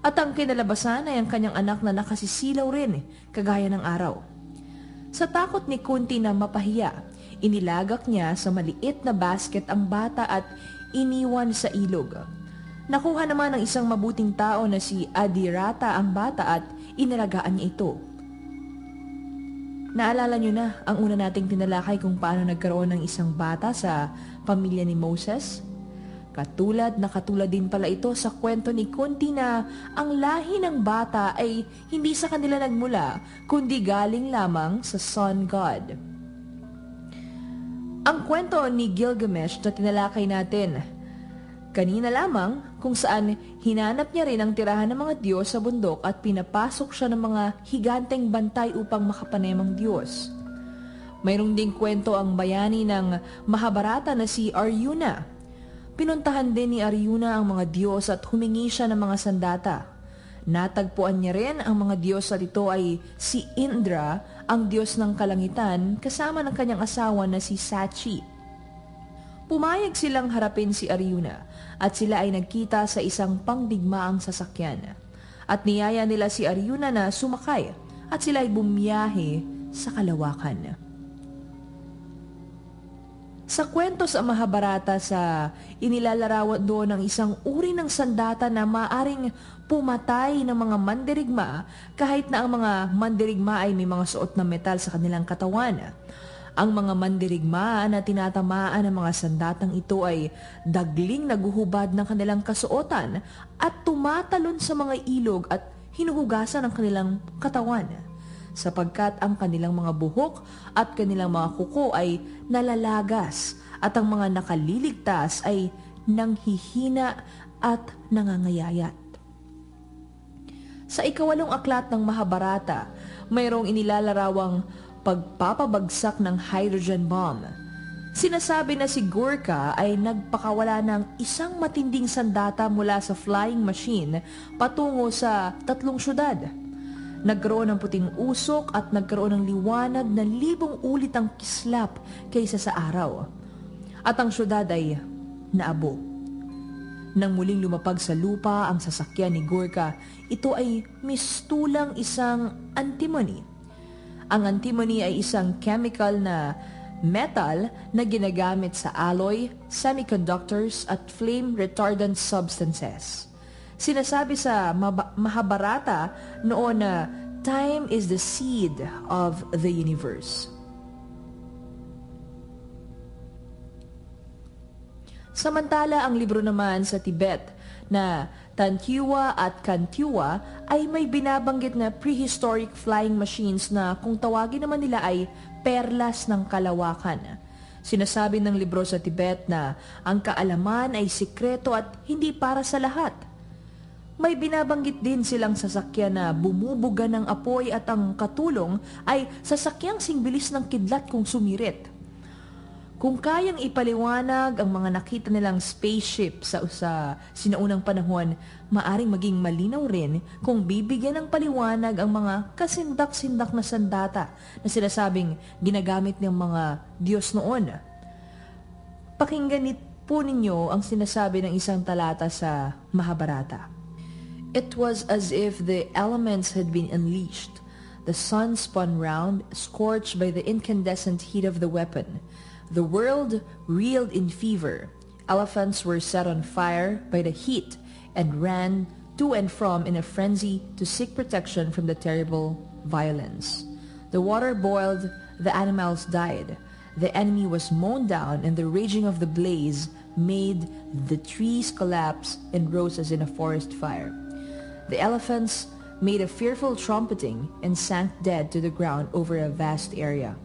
At ang kinalabasan ay ang kanyang anak na nakasisilaw rin, kagaya ng araw. Sa takot ni Kunti na mapahiya, inilagak niya sa maliit na basket ang bata at iniwan sa ilog. Nakuha naman ng isang mabuting tao na si Adirata ang bata at inalagaan niya ito. Naalala niyo na ang una nating tinalakay kung paano nagkaroon ng isang bata sa pamilya ni Moses? Katulad na katulad din pala ito sa kwento ni Kunti na ang lahi ng bata ay hindi sa kanila nagmula, kundi galing lamang sa Sun God. Ang kwento ni Gilgamesh na tinalakay natin, kanina lamang kung saan hinanap niya rin ang tirahan ng mga Diyos sa bundok at pinapasok siya ng mga higanteng bantay upang makapanemang Diyos. Mayroong ding kwento ang bayani ng Mahabharata na si Arjuna Pinuntahan din ni Aryuna ang mga Diyos at humingi siya ng mga sandata. Natagpuan niya rin ang mga Diyos at ito ay si Indra, ang Diyos ng kalangitan, kasama ng kanyang asawa na si Sachi. Pumayag silang harapin si Aryuna at sila ay nagkita sa isang pangdigmaang sasakyan. At niyaya nila si Aryuna na sumakay at sila ay bumiyahe sa kalawakan. Sa kwento sa Mahabharata sa inilalarawan doon ng isang uri ng sandata na maaring pumatay ng mga mandirigma kahit na ang mga mandirigma ay may mga suot na metal sa kanilang katawan. Ang mga mandirigma na tinatamaan ng mga sandatang ito ay dagling naguhubad ng kanilang kasuotan at tumatalon sa mga ilog at hinuhugasan ang kanilang katawan sapagkat ang kanilang mga buhok at kanilang mga kuko ay nalalagas at ang mga nakaliligtas ay nanghihina at nangangayayat. Sa ikawalong aklat ng Mahabharata, mayroong inilalarawang pagpapabagsak ng hydrogen bomb. Sinasabi na si Gurka ay nagpakawala ng isang matinding sandata mula sa flying machine patungo sa tatlong syudad Nagkaroon ng puting usok at nagkaroon ng liwanag na libong ulit ang kislap kaysa sa araw. At ang syudad ay naabo. Nang muling lumapag sa lupa ang sasakyan ni Gorka, ito ay mistulang isang antimony. Ang antimony ay isang chemical na metal na ginagamit sa alloy, semiconductors at flame retardant substances. Sinasabi sa Mahabharata noon na time is the seed of the universe. Samantala, ang libro naman sa Tibet na Tantiwa at Kantiwa ay may binabanggit na prehistoric flying machines na kung tawagin naman nila ay perlas ng kalawakan. Sinasabi ng libro sa Tibet na ang kaalaman ay sikreto at hindi para sa lahat – may binabanggit din silang sasakyan na bumubuga ng apoy at ang katulong ay sasakyang singbilis ng kidlat kung sumirit. Kung kayang ipaliwanag ang mga nakita nilang spaceship sa, sa sinaunang panahon, maaring maging malinaw rin kung bibigyan ng paliwanag ang mga kasindak-sindak na sandata na sinasabing ginagamit ng mga Diyos noon. Pakinggan po ninyo ang sinasabi ng isang talata sa Mahabharata. It was as if the elements had been unleashed. The sun spun round, scorched by the incandescent heat of the weapon. The world reeled in fever. Elephants were set on fire by the heat and ran to and from in a frenzy to seek protection from the terrible violence. The water boiled, the animals died. The enemy was mown down, and the raging of the blaze made the trees collapse and rose as in a forest fire. The elephants made a fearful trumpeting and sank dead to the ground over a vast area.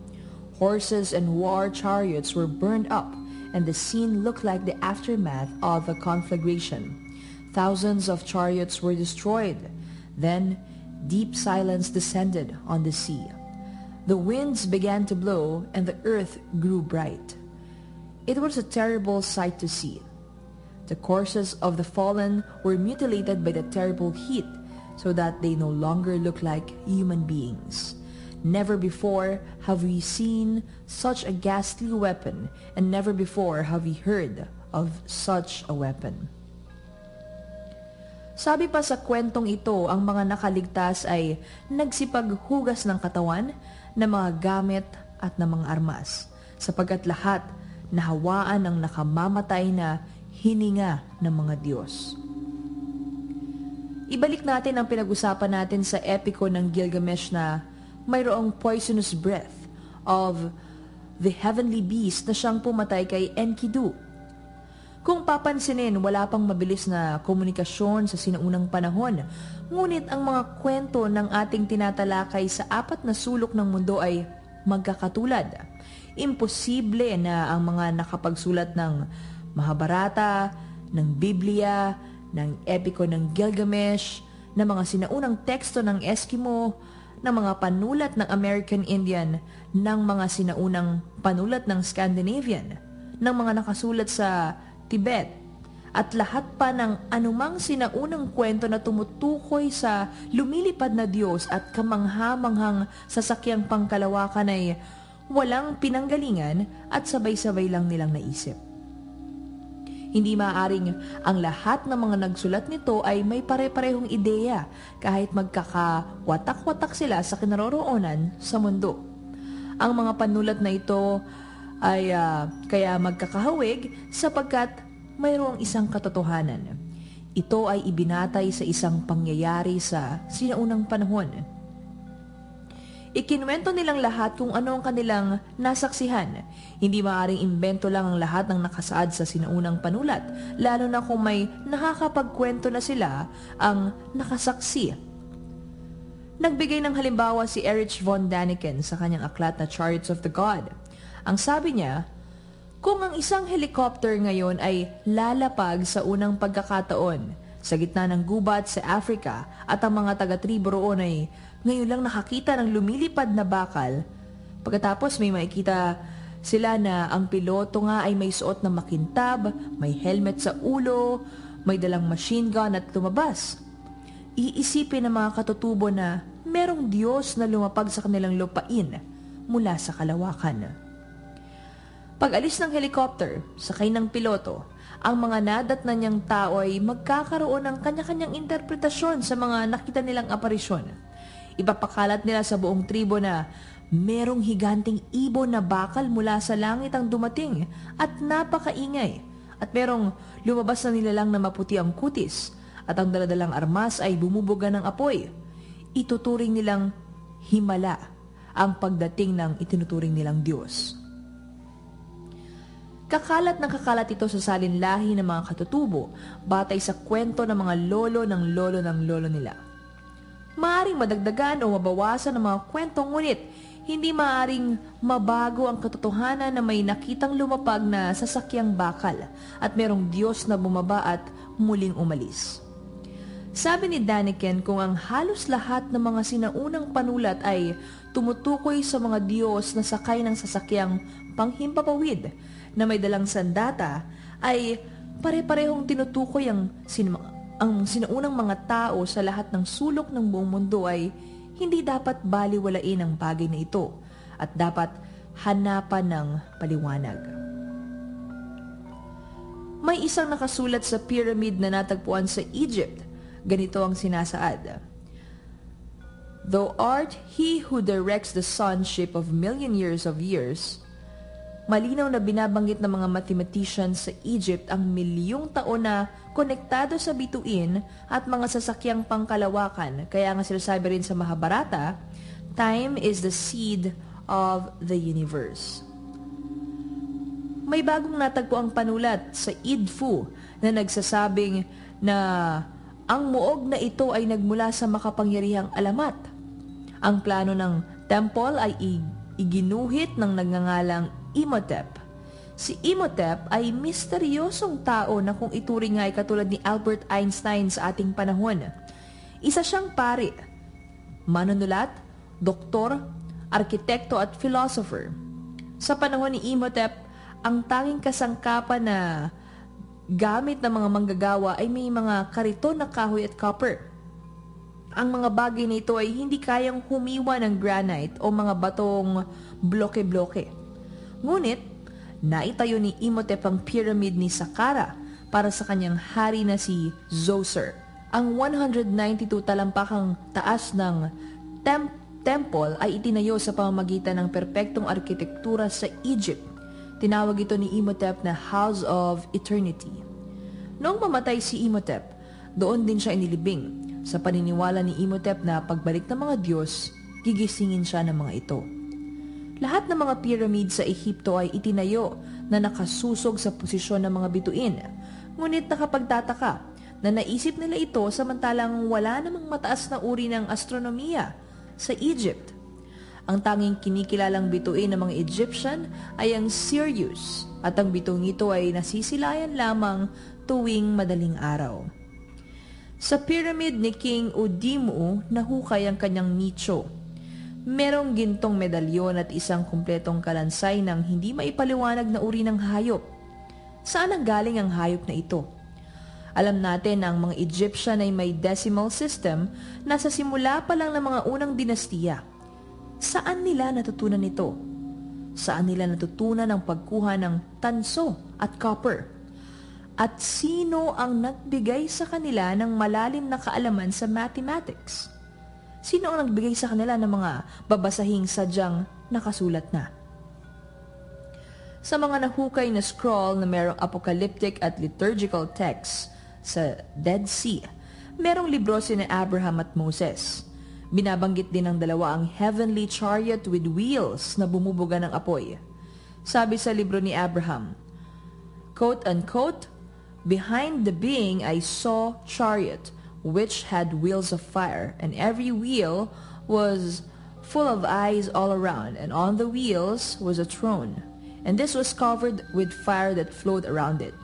Horses and war chariots were burned up, and the scene looked like the aftermath of a conflagration. Thousands of chariots were destroyed. Then deep silence descended on the sea. The winds began to blow, and the earth grew bright. It was a terrible sight to see. The corpses of the fallen were mutilated by the terrible heat so that they no longer look like human beings. Never before have we seen such a ghastly weapon and never before have we heard of such a weapon. Sabi pa sa kwentong ito, ang mga nakaligtas ay nagsipaghugas ng katawan ng mga gamit at ng mga armas, sapagkat lahat nahawaan ng nakamamatay na hininga ng mga Diyos. Ibalik natin ang pinag-usapan natin sa epiko ng Gilgamesh na mayroong poisonous breath of the heavenly beast na siyang pumatay kay Enkidu. Kung papansinin, wala pang mabilis na komunikasyon sa sinaunang panahon, ngunit ang mga kwento ng ating tinatalakay sa apat na sulok ng mundo ay magkakatulad. Imposible na ang mga nakapagsulat ng Mahabharata, ng Biblia, ng epiko ng Gilgamesh, ng mga sinaunang teksto ng Eskimo, ng mga panulat ng American Indian, ng mga sinaunang panulat ng Scandinavian, ng mga nakasulat sa Tibet, at lahat pa ng anumang sinaunang kwento na tumutukoy sa lumilipad na Diyos at kamangha-manghang sasakyang pangkalawakan ay walang pinanggalingan at sabay-sabay lang nilang naisip. Hindi maaaring ang lahat ng mga nagsulat nito ay may pare-parehong ideya kahit magkakawatak-watak sila sa kinaroroonan sa mundo. Ang mga panulat na ito ay uh, kaya magkakahawig sapagkat mayroong isang katotohanan. Ito ay ibinatay sa isang pangyayari sa sinaunang panahon Ikinwento nilang lahat kung ano ang kanilang nasaksihan. Hindi maaring imbento lang ang lahat ng nakasaad sa sinaunang panulat, lalo na kung may nakakapagkwento na sila ang nakasaksi. Nagbigay ng halimbawa si Erich von Daniken sa kanyang aklat na Chariots of the God. Ang sabi niya, kung ang isang helicopter ngayon ay lalapag sa unang pagkakataon sa gitna ng gubat sa Africa at ang mga taga-tribo roon ay ngayon lang nakakita ng lumilipad na bakal. Pagkatapos may makikita sila na ang piloto nga ay may suot na makintab, may helmet sa ulo, may dalang machine gun at lumabas. Iisipin ng mga katutubo na merong Diyos na lumapag sa kanilang lupain mula sa kalawakan. Pag alis ng helicopter, sakay ng piloto, ang mga nadat na niyang tao ay magkakaroon ng kanya-kanyang interpretasyon sa mga nakita nilang aparisyon. Ipapakalat nila sa buong tribo na merong higanting ibon na bakal mula sa langit ang dumating at napakaingay. At merong lumabas na nilalang na maputi ang kutis at ang daladalang armas ay bumubuga ng apoy. Ituturing nilang himala ang pagdating ng itinuturing nilang Diyos. Kakalat na kakalat ito sa salinlahi ng mga katutubo batay sa kwento ng mga lolo ng lolo ng lolo nila. Maaring madagdagan o mabawasan ng mga kwento ngunit hindi maaring mabago ang katotohanan na may nakitang lumapag na sasakyang bakal at merong Diyos na bumaba at muling umalis. Sabi ni Daniken kung ang halos lahat ng mga sinaunang panulat ay tumutukoy sa mga Diyos na sakay ng sasakyang panghimpapawid na may dalang sandata ay pare-parehong tinutukoy ang, sin- ang sinaunang mga tao sa lahat ng sulok ng buong mundo ay hindi dapat baliwalain ang bagay na ito at dapat hanapan ng paliwanag. May isang nakasulat sa pyramid na natagpuan sa Egypt. Ganito ang sinasaad. Though art he who directs the sonship of million years of years, Malinaw na binabanggit ng mga mathematicians sa Egypt ang milyong taon na konektado sa bituin at mga sasakyang pangkalawakan. Kaya nga sinasabi rin sa Mahabharata, time is the seed of the universe. May bagong natagpo ang panulat sa Idfu na nagsasabing na ang muog na ito ay nagmula sa makapangyarihang alamat. Ang plano ng temple ay iginuhit ng nagngangalang Imhotep. Si Imhotep ay misteryosong tao na kung ituring nga ay katulad ni Albert Einstein sa ating panahon. Isa siyang pari, manunulat, doktor, arkitekto at philosopher. Sa panahon ni Imhotep, ang tanging kasangkapan na gamit ng mga manggagawa ay may mga kariton na kahoy at copper. Ang mga bagay na ito ay hindi kayang humiwa ng granite o mga batong bloke-bloke. Ngunit, naitayo ni Imhotep ang pyramid ni Saqqara para sa kanyang hari na si Zoser. Ang 192 talampakang taas ng tem- temple ay itinayo sa pamamagitan ng perpektong arkitektura sa Egypt. Tinawag ito ni Imhotep na House of Eternity. Noong mamatay si Imhotep, doon din siya inilibing sa paniniwala ni Imhotep na pagbalik ng mga Diyos, gigisingin siya ng mga ito. Lahat ng mga pyramid sa Ehipto ay itinayo na nakasusog sa posisyon ng mga bituin. Ngunit nakapagtataka na naisip nila ito samantalang wala namang mataas na uri ng astronomiya sa Egypt. Ang tanging kinikilalang bituin ng mga Egyptian ay ang Sirius at ang bituin ito ay nasisilayan lamang tuwing madaling araw. Sa pyramid ni King Udimu, nahukay ang kanyang nicho merong gintong medalyon at isang kumpletong kalansay ng hindi maipaliwanag na uri ng hayop. Saan ang galing ang hayop na ito? Alam natin na ang mga Egyptian ay may decimal system na sa simula pa lang ng mga unang dinastiya. Saan nila natutunan ito? Saan nila natutunan ang pagkuha ng tanso at copper? At sino ang nagbigay sa kanila ng malalim na kaalaman sa mathematics? Sino ang nagbigay sa kanila ng mga babasahing sadyang nakasulat na? Sa mga nahukay na scroll na merong apocalyptic at liturgical texts sa Dead Sea, merong libro si Abraham at Moses. Binabanggit din ng dalawa ang heavenly chariot with wheels na bumubuga ng apoy. Sabi sa libro ni Abraham, quote-unquote, Behind the being I saw chariot which had wheels of fire, and every wheel was full of eyes all around, and on the wheels was a throne, and this was covered with fire that flowed around it.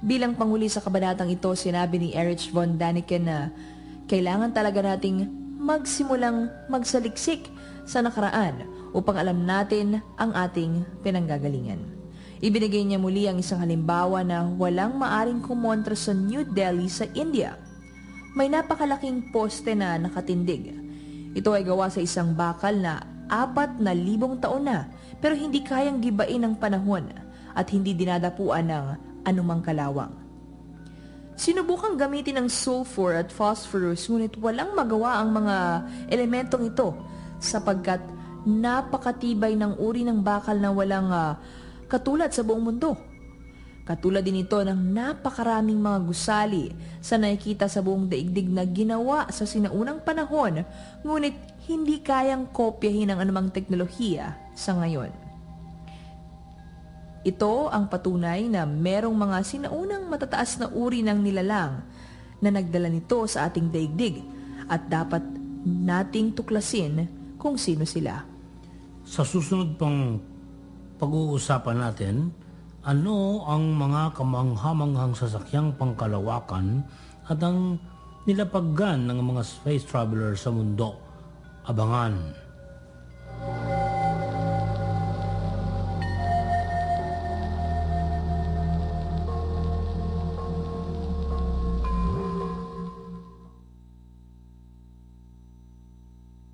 Bilang panghuli sa kabanatang ito, sinabi ni Erich von Daniken na kailangan talaga nating magsimulang magsaliksik sa nakaraan upang alam natin ang ating pinanggagalingan. Ibinigay niya muli ang isang halimbawa na walang maaring kumontra sa New Delhi sa India. May napakalaking poste na nakatindig. Ito ay gawa sa isang bakal na apat na libong taon na pero hindi kayang gibain ng panahon at hindi dinadapuan ng anumang kalawang. Sinubukang gamitin ng sulfur at phosphorus ngunit walang magawa ang mga elementong ito sapagkat napakatibay ng uri ng bakal na walang uh, katulad sa buong mundo. Katulad din ito ng napakaraming mga gusali sa nakikita sa buong daigdig na ginawa sa sinaunang panahon, ngunit hindi kayang kopyahin ang anumang teknolohiya sa ngayon. Ito ang patunay na merong mga sinaunang matataas na uri ng nilalang na nagdala nito sa ating daigdig at dapat nating tuklasin kung sino sila. Sa susunod pang pag-uusapan natin, ano ang mga kamanghamanghang sasakyang pangkalawakan at ang nilapaggan ng mga space traveler sa mundo. Abangan.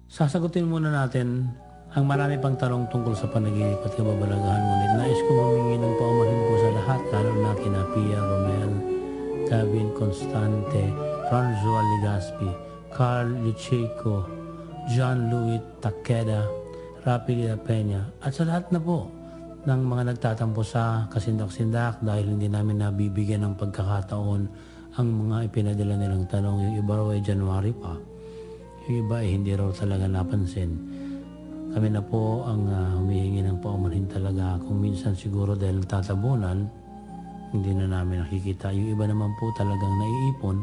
Sasagutin muna natin ang marami pang tanong tungkol sa panaginip at kababalagahan ngunit nais ko humingi ng paumanhin po sa lahat lalo na kina Pia Romel, Gavin Constante, Francois Ligaspi, Carl Lucheco, John Louis Takeda, Rapi la Peña at sa lahat na po ng mga nagtatampo sa kasindak-sindak dahil hindi namin nabibigyan ng pagkakataon ang mga ipinadala nilang tanong. Yung iba raw ay January pa. Yung iba ay hindi raw talaga napansin. Kami na po ang uh, humihingi ng paumanhin talaga. Kung minsan siguro dahil tatabunan, hindi na namin nakikita. Yung iba naman po talagang naiipon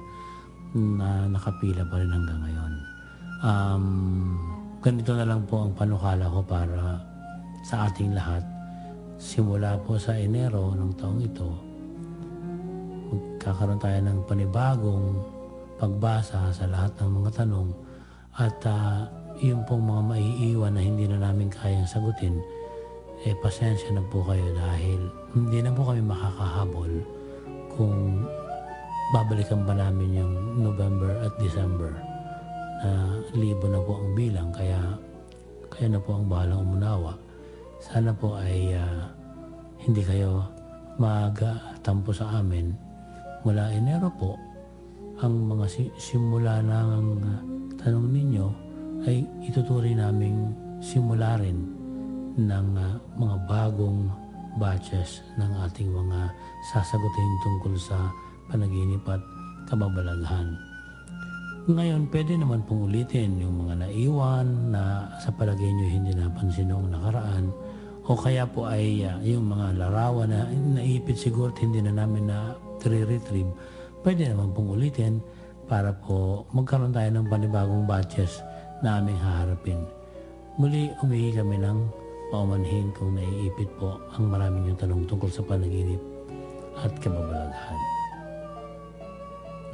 na nakapila pa rin hanggang ngayon. Um, ganito na lang po ang panukala ko para sa ating lahat. Simula po sa Enero ng taong ito, magkakaroon tayo ng panibagong pagbasa sa lahat ng mga tanong at uh, yung pong mga maiiwan na hindi na namin kayang sagutin, eh pasensya na po kayo dahil hindi na po kami makakahabol kung babalikan pa namin yung November at December na libo na po ang bilang kaya kaya na po ang bahalang umunawa. Sana po ay uh, hindi kayo magatampo sa amin mula Enero po ang mga si- simula ng uh, tanong ninyo ay ituturing naming simula rin ng uh, mga bagong batches ng ating mga sasagutin tungkol sa panaginip at kababalaghan. Ngayon, pwede naman pong ulitin yung mga naiwan na sa palagay nyo hindi napansin noong nakaraan o kaya po ay uh, yung mga larawan na naipit siguro hindi na namin na retrieve pwede naman pong ulitin para po magkaroon tayo ng panibagong batches na aming haharapin. Muli, umihi kami ng paumanhin kung naiipit po ang maraming yung tanong tungkol sa panaginip at kababalaghan.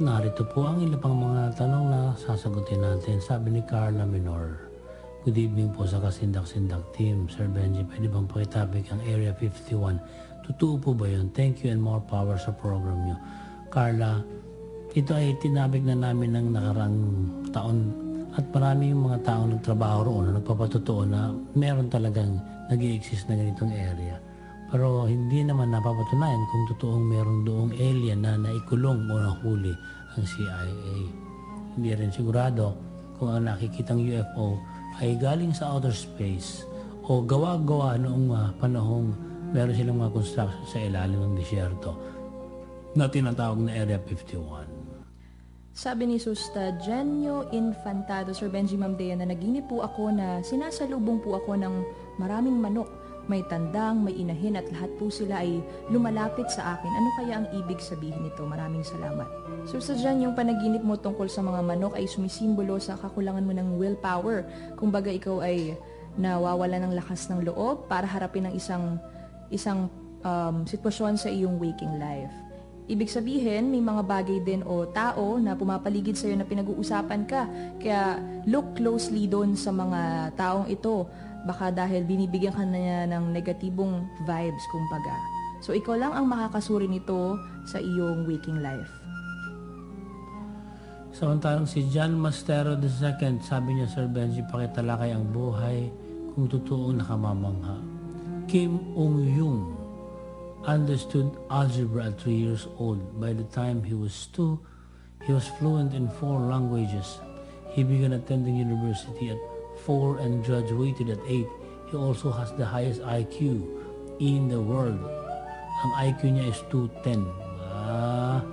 Narito po ang ilang pang mga tanong na sasagutin natin. Sabi ni Carla Minor, Good evening po sa Kasindak-Sindak team. Sir Benji, pwede bang pakitapik ang Area 51? Totoo po ba yun? Thank you and more power sa program nyo. Carla, ito ay tinabig na namin ng nakarang taon at marami yung mga taong nagtrabaho roon na nagpapatotoo na meron talagang nag exist na ganitong area. Pero hindi naman napapatunayan kung totoong meron doong alien na naikulong o nahuli ang CIA. Hindi rin sigurado kung ang nakikitang UFO ay galing sa outer space o gawa-gawa noong uh, panahong meron silang mga construction sa ilalim ng disyerto na tinatawag na Area 51. Sabi ni Susta Genio Infantado, Sir Benji Mamdea, na naginip po ako na sinasalubong po ako ng maraming manok. May tandang, may inahin at lahat po sila ay lumalapit sa akin. Ano kaya ang ibig sabihin nito? Maraming salamat. So sa dyan, yung panaginip mo tungkol sa mga manok ay sumisimbolo sa kakulangan mo ng willpower. Kung baga ikaw ay nawawala ng lakas ng loob para harapin ang isang isang um, sitwasyon sa iyong waking life. Ibig sabihin, may mga bagay din o tao na pumapaligid sa'yo na pinag-uusapan ka. Kaya look closely doon sa mga taong ito. Baka dahil binibigyan ka na niya ng negatibong vibes, kumbaga. So ikaw lang ang makakasuri nito sa iyong waking life. Samantalang si John Mastero II, sabi niya, Sir Benji, pakitalakay ang buhay kung totoo nakamamangha. Kim Ung-yung, understood algebra at three years old. By the time he was two, he was fluent in four languages. He began attending university at four and graduated at eight. He also has the highest IQ in the world. Ang IQ niya is 210. Ah,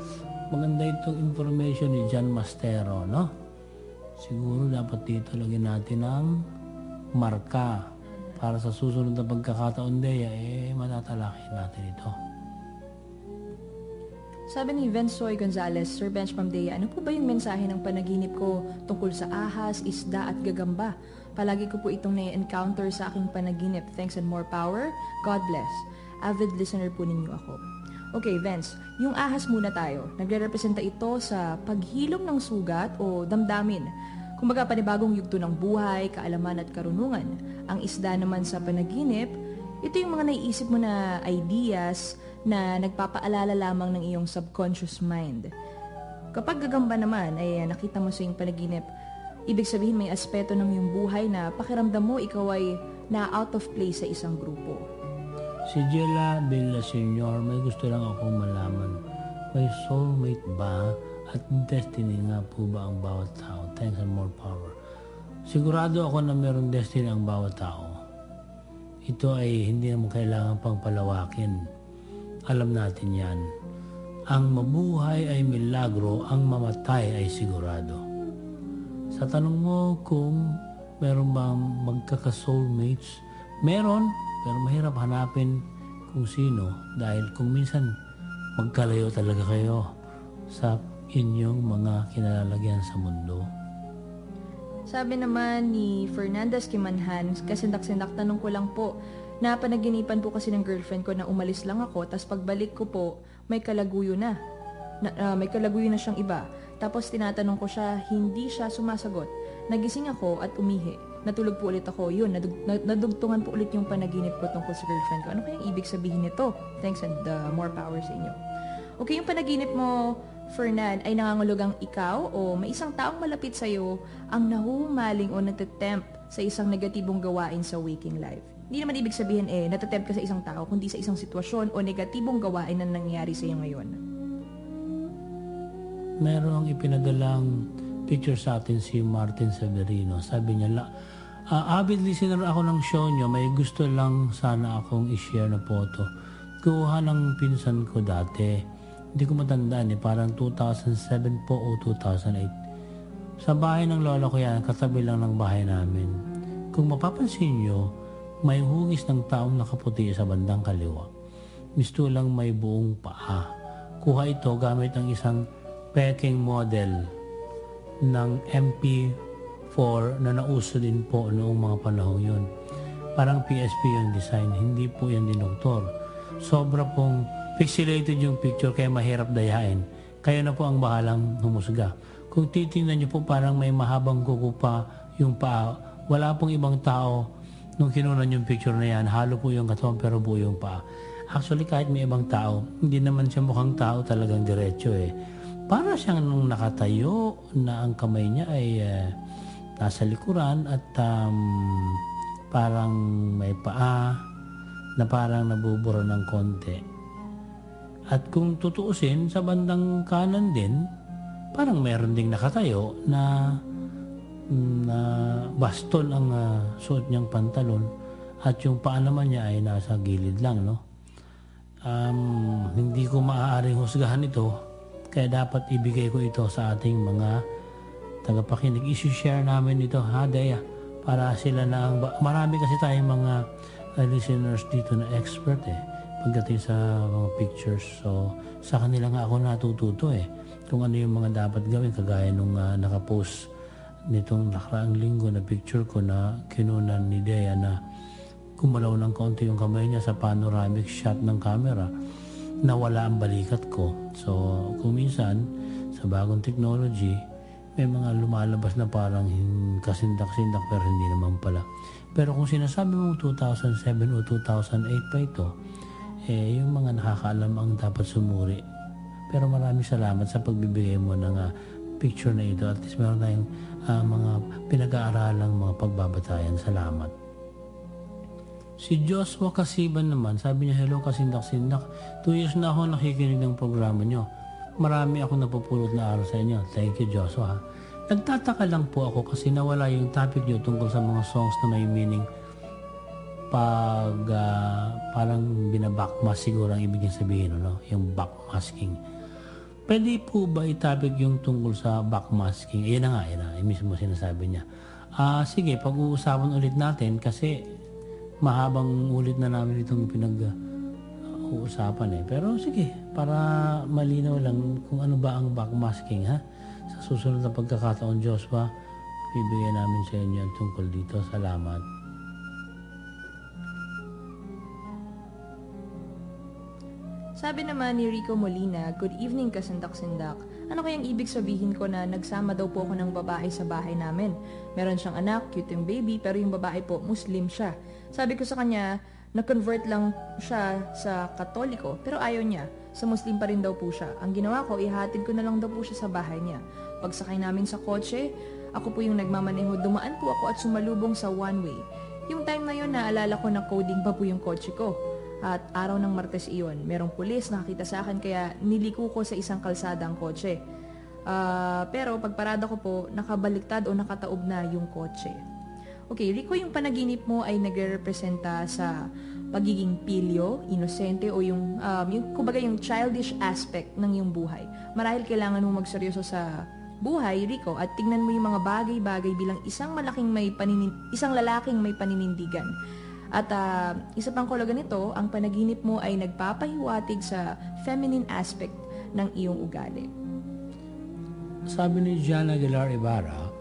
maganda itong information ni John Mastero, no? Siguro dapat dito lagyan natin ang marka para sa susunod na pagkakataon, Dea, eh, matatalakay natin ito. Sabi ni Vensoy Gonzalez, Sir Bench Pamdea, ano po ba yung mensahe ng panaginip ko tungkol sa ahas, isda at gagamba? Palagi ko po itong na-encounter sa aking panaginip. Thanks and more power. God bless. Avid listener po ninyo ako. Okay, Vince, yung ahas muna tayo. Nagre-representa ito sa paghilom ng sugat o damdamin. Kumbaga panibagong yugto ng buhay, kaalaman at karunungan. Ang isda naman sa panaginip, ito yung mga naiisip mo na ideas na nagpapaalala lamang ng iyong subconscious mind. Kapag gagamba naman ay nakita mo sa iyong panaginip, ibig sabihin may aspeto ng iyong buhay na pakiramdam mo ikaw ay na out of place sa isang grupo. Si Jella Villa Senior, may gusto lang akong malaman. May soulmate ba at destiny nga po ba ang bawat tao? Thanks and more power. Sigurado ako na mayroong destiny ang bawat tao. Ito ay hindi naman kailangan pang palawakin. Alam natin yan. Ang mabuhay ay milagro, ang mamatay ay sigurado. Sa tanong mo kung meron bang magkaka-soulmates, meron, pero mahirap hanapin kung sino dahil kung minsan magkalayo talaga kayo sa inyong mga kinalalagyan sa mundo. Sabi naman ni Fernandez Kimanhan, kasindak-sindak tanong ko lang po, napanaginipan po kasi ng girlfriend ko na umalis lang ako, tapos pagbalik ko po, may kalaguyo na. na uh, may kalaguyo na siyang iba. Tapos tinatanong ko siya, hindi siya sumasagot. Nagising ako at umihi. Natulog po ulit ako. Yun, nadug, nadugtungan po ulit yung panaginip ko tungkol sa girlfriend ko. Ano kayang ibig sabihin nito? Thanks and uh, more power sa inyo. Okay, yung panaginip mo, Fernan, ay nangangulugang ikaw o may isang taong malapit sa iyo ang nahumaling o natatempt sa isang negatibong gawain sa waking life. Hindi naman ibig sabihin eh, natatempt ka sa isang tao, kundi sa isang sitwasyon o negatibong gawain na nangyayari sa iyo ngayon. Merong ipinadalang picture sa atin si Martin Severino. Sabi niya, uh, avid listener ako ng show niyo, may gusto lang sana akong i-share na photo. Kuha ng pinsan ko dati hindi ko matandaan eh, parang 2007 po o 2008. Sa bahay ng lola ko yan, katabi lang ng bahay namin. Kung mapapansin nyo, may hugis ng taong nakaputi sa bandang kaliwa. Misto lang may buong paa. Kuha ito gamit ang isang peking model ng MP4 na nauso din po noong mga panahon yun. Parang PSP yung design, hindi po yan dinoktor. Sobra pong Pixelated yung picture kaya mahirap dayain. Kayo na po ang bahalang humusga. Kung titingnan niyo po parang may mahabang kuko pa yung paa. Wala pong ibang tao nung kinunan yung picture na yan. Halo po yung katawan pero buo yung paa. Actually kahit may ibang tao, hindi naman siya mukhang tao talagang diretso eh. Para siyang nung nakatayo na ang kamay niya ay uh, nasa likuran at um, parang may paa na parang nabubura ng konti. At kung tutuusin, sa bandang kanan din, parang meron ding nakatayo na na baston ang uh, suot niyang pantalon at yung paa naman niya ay nasa gilid lang no? Um, hindi ko maaaring husgahan ito kaya dapat ibigay ko ito sa ating mga tagapakinig. Isi-share namin ito ha Dea? Para sila na ang marami kasi tayong mga listeners dito na expert eh pagdating sa mga pictures. So, sa kanila nga ako natututo eh. Kung ano yung mga dapat gawin, kagaya nung uh, nakapost nitong nakaraang linggo na picture ko na kinunan ni Dea na kumalaw ng kaunti yung kamay niya sa panoramic shot ng camera nawala ang balikat ko. So, kung minsan, sa bagong technology, may mga lumalabas na parang kasindak-sindak pero hindi naman pala. Pero kung sinasabi mo 2007 o 2008 pa ito, eh, yung mga nakakaalam ang dapat sumuri. Pero maraming salamat sa pagbibigay mo ng uh, picture na ito. At least meron tayong uh, mga pinag-aaralang mga pagbabatayan. Salamat. Si Joshua Kasiban naman, sabi niya, Hello Kasindak-Sindak, two years na ako nakikinig ng programa niyo. Marami ako napupulot na araw sa inyo. Thank you, Joshua. Nagtataka lang po ako kasi nawala yung topic niyo tungkol sa mga songs na may meaning pag uh, parang binabackmask siguro ang ibig sabihin, no? yung backmasking. Pwede po ba itapik yung tungkol sa backmasking? Ayan na nga, ayan na, yung mismo sinasabi niya. Ah, uh, sige, pag-uusapan ulit natin kasi mahabang ulit na namin itong pinag uusapan eh. Pero sige, para malinaw lang kung ano ba ang backmasking ha. Sa susunod na pagkakataon, Joshua, bibigyan namin sa inyo ang tungkol dito. Salamat. Sabi naman ni Rico Molina, Good evening kasindak-sindak. Ano kayang ibig sabihin ko na nagsama daw po ako ng babae sa bahay namin? Meron siyang anak, cute yung baby, pero yung babae po, Muslim siya. Sabi ko sa kanya, na-convert lang siya sa katoliko, pero ayaw niya. Sa Muslim pa rin daw po siya. Ang ginawa ko, ihatid ko na lang daw po siya sa bahay niya. Pagsakay namin sa kotse, ako po yung nagmamaneho, dumaan po ako at sumalubong sa one way. Yung time na yun, naalala ko na coding pa po yung kotse ko. At araw ng Martes iyon, merong pulis nakakita sa akin kaya niliko ko sa isang kalsada ang kotse. Ah, pero pagparada ko po, nakabaliktad o nakataob na yung kotse. Okay, Rico, yung panaginip mo ay nagre-representa sa pagiging pilyo, inosente o yung, um, yung kumbaga yung childish aspect ng iyong buhay. Marahil kailangan mo magseryoso sa buhay, Rico, at tingnan mo yung mga bagay-bagay bilang isang malaking may paninin, isang lalaking may paninindigan. At uh, isa pang kologa nito, ang panaginip mo ay nagpapahiwatig sa feminine aspect ng iyong ugali. Sabi ni John Aguilar Ibarra,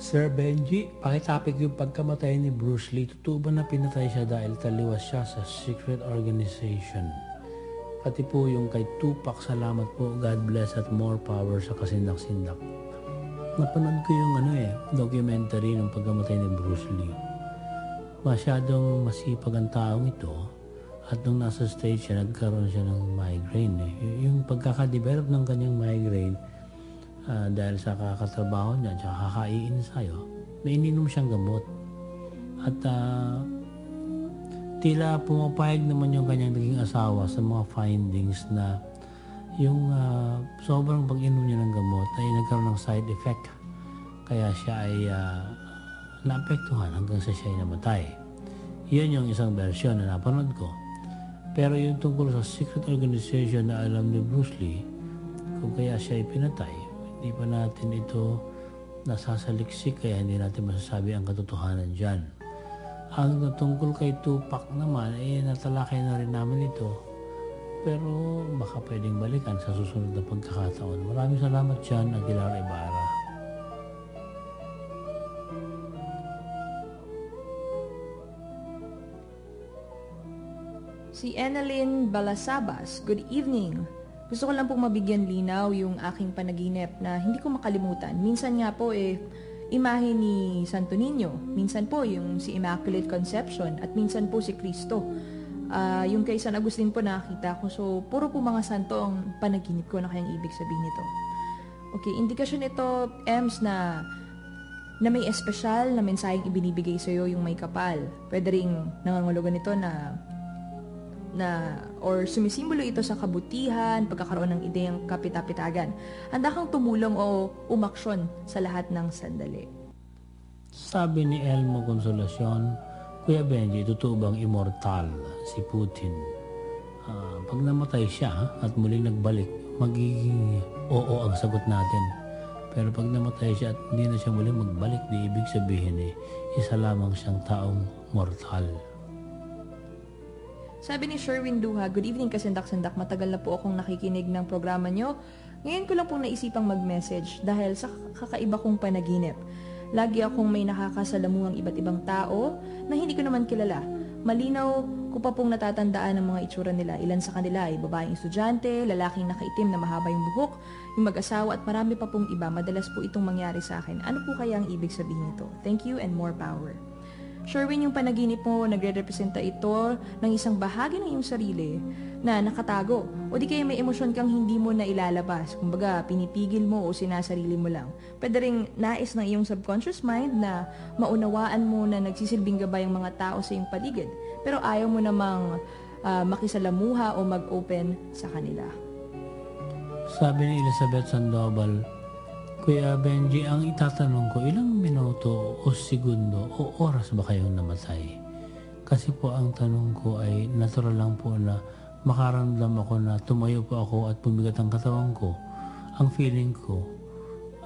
Sir Benji, pakitapik yung pagkamatay ni Bruce Lee. Totoo ba na pinatay siya dahil taliwas siya sa secret organization? Pati po yung kay Tupac, salamat po. God bless at more power sa kasindak-sindak. Napanood ko yung ano eh, documentary ng pagkamatay ni Bruce Lee. Masyadong masipag ang taong ito at nung nasa stage siya, nagkaroon siya ng migraine eh. Yung pagkakadevelop ng kanyang migraine, ah, dahil sa kakatrabaho niya at kakaiin sa'yo, may ininom siyang gamot. At ah, tila pumapayag naman yung kanyang naging asawa sa mga findings na yung ah, sobrang pag-inom niya ng gamot ay nagkaroon ng side effect. Kaya siya ay ah, naapektuhan hanggang sa siya ay namatay. Yun yung isang version na napanood ko. Pero yung tungkol sa secret organization na alam ni Bruce Lee, kung kaya siya ay pinatay, hindi pa natin ito nasasaliksik kaya hindi natin masasabi ang katotohanan dyan. Ang tungkol kay Tupac naman, eh natalakay na rin namin ito. Pero baka pwedeng balikan sa susunod na pagkakataon. Maraming salamat dyan, Aguilar Ibarra. Si Annalyn Balasabas, good evening. Gusto ko lang pong mabigyan linaw yung aking panaginip na hindi ko makalimutan. Minsan nga po eh, imahe ni Santo Niño. Minsan po yung si Immaculate Conception at minsan po si Cristo. Ah, yung kay San Agustin po nakita ko. So, puro po mga santo ang panaginip ko na kayang ibig sabihin nito. Okay, indikasyon nito, Ems, na na may espesyal na mensaheng ibinibigay sa iyo yung may kapal. Pwede ring nangangulugan nito na na or sumisimbolo ito sa kabutihan, pagkakaroon ng ideyang kapitapitagan. Handa kang tumulong o umaksyon sa lahat ng sandali. Sabi ni Elmo Consolacion, Kuya Benji, totoo bang immortal si Putin? Ah, pag namatay siya at muling nagbalik, magiging oo ang sagot natin. Pero pag namatay siya at hindi na siya muling magbalik, di ibig sabihin eh, isa lamang siyang taong mortal. Sabi ni Sherwin Duha, Good evening kasindak-sindak. Matagal na po akong nakikinig ng programa nyo. Ngayon ko lang pong naisipang mag-message dahil sa kakaiba kong panaginip. Lagi akong may nakakasalamuhang iba't ibang tao na hindi ko naman kilala. Malinaw ko pa pong natatandaan ang mga itsura nila. Ilan sa kanila ay babaeng estudyante, lalaking nakaitim na mahaba yung buhok, yung mag-asawa at marami pa pong iba. Madalas po itong mangyari sa akin. Ano po kaya ang ibig sabihin nito? Thank you and more power. Sherwin, yung panaginip mo, nagre-representa ito ng isang bahagi ng iyong sarili na nakatago. O di kaya may emosyon kang hindi mo na ilalabas. Kumbaga, pinipigil mo o sinasarili mo lang. Pwede rin nais ng iyong subconscious mind na maunawaan mo na nagsisilbing gabay ang mga tao sa iyong paligid. Pero ayaw mo namang ah, makisalamuha o mag-open sa kanila. Sabi ni Elizabeth Sandoval, Kuya Benji, ang itatanong ko, ilang minuto o segundo o oras ba kayong namatay? Kasi po ang tanong ko ay natural lang po na makaramdam ako na tumayo po ako at pumigat ang katawan ko. Ang feeling ko,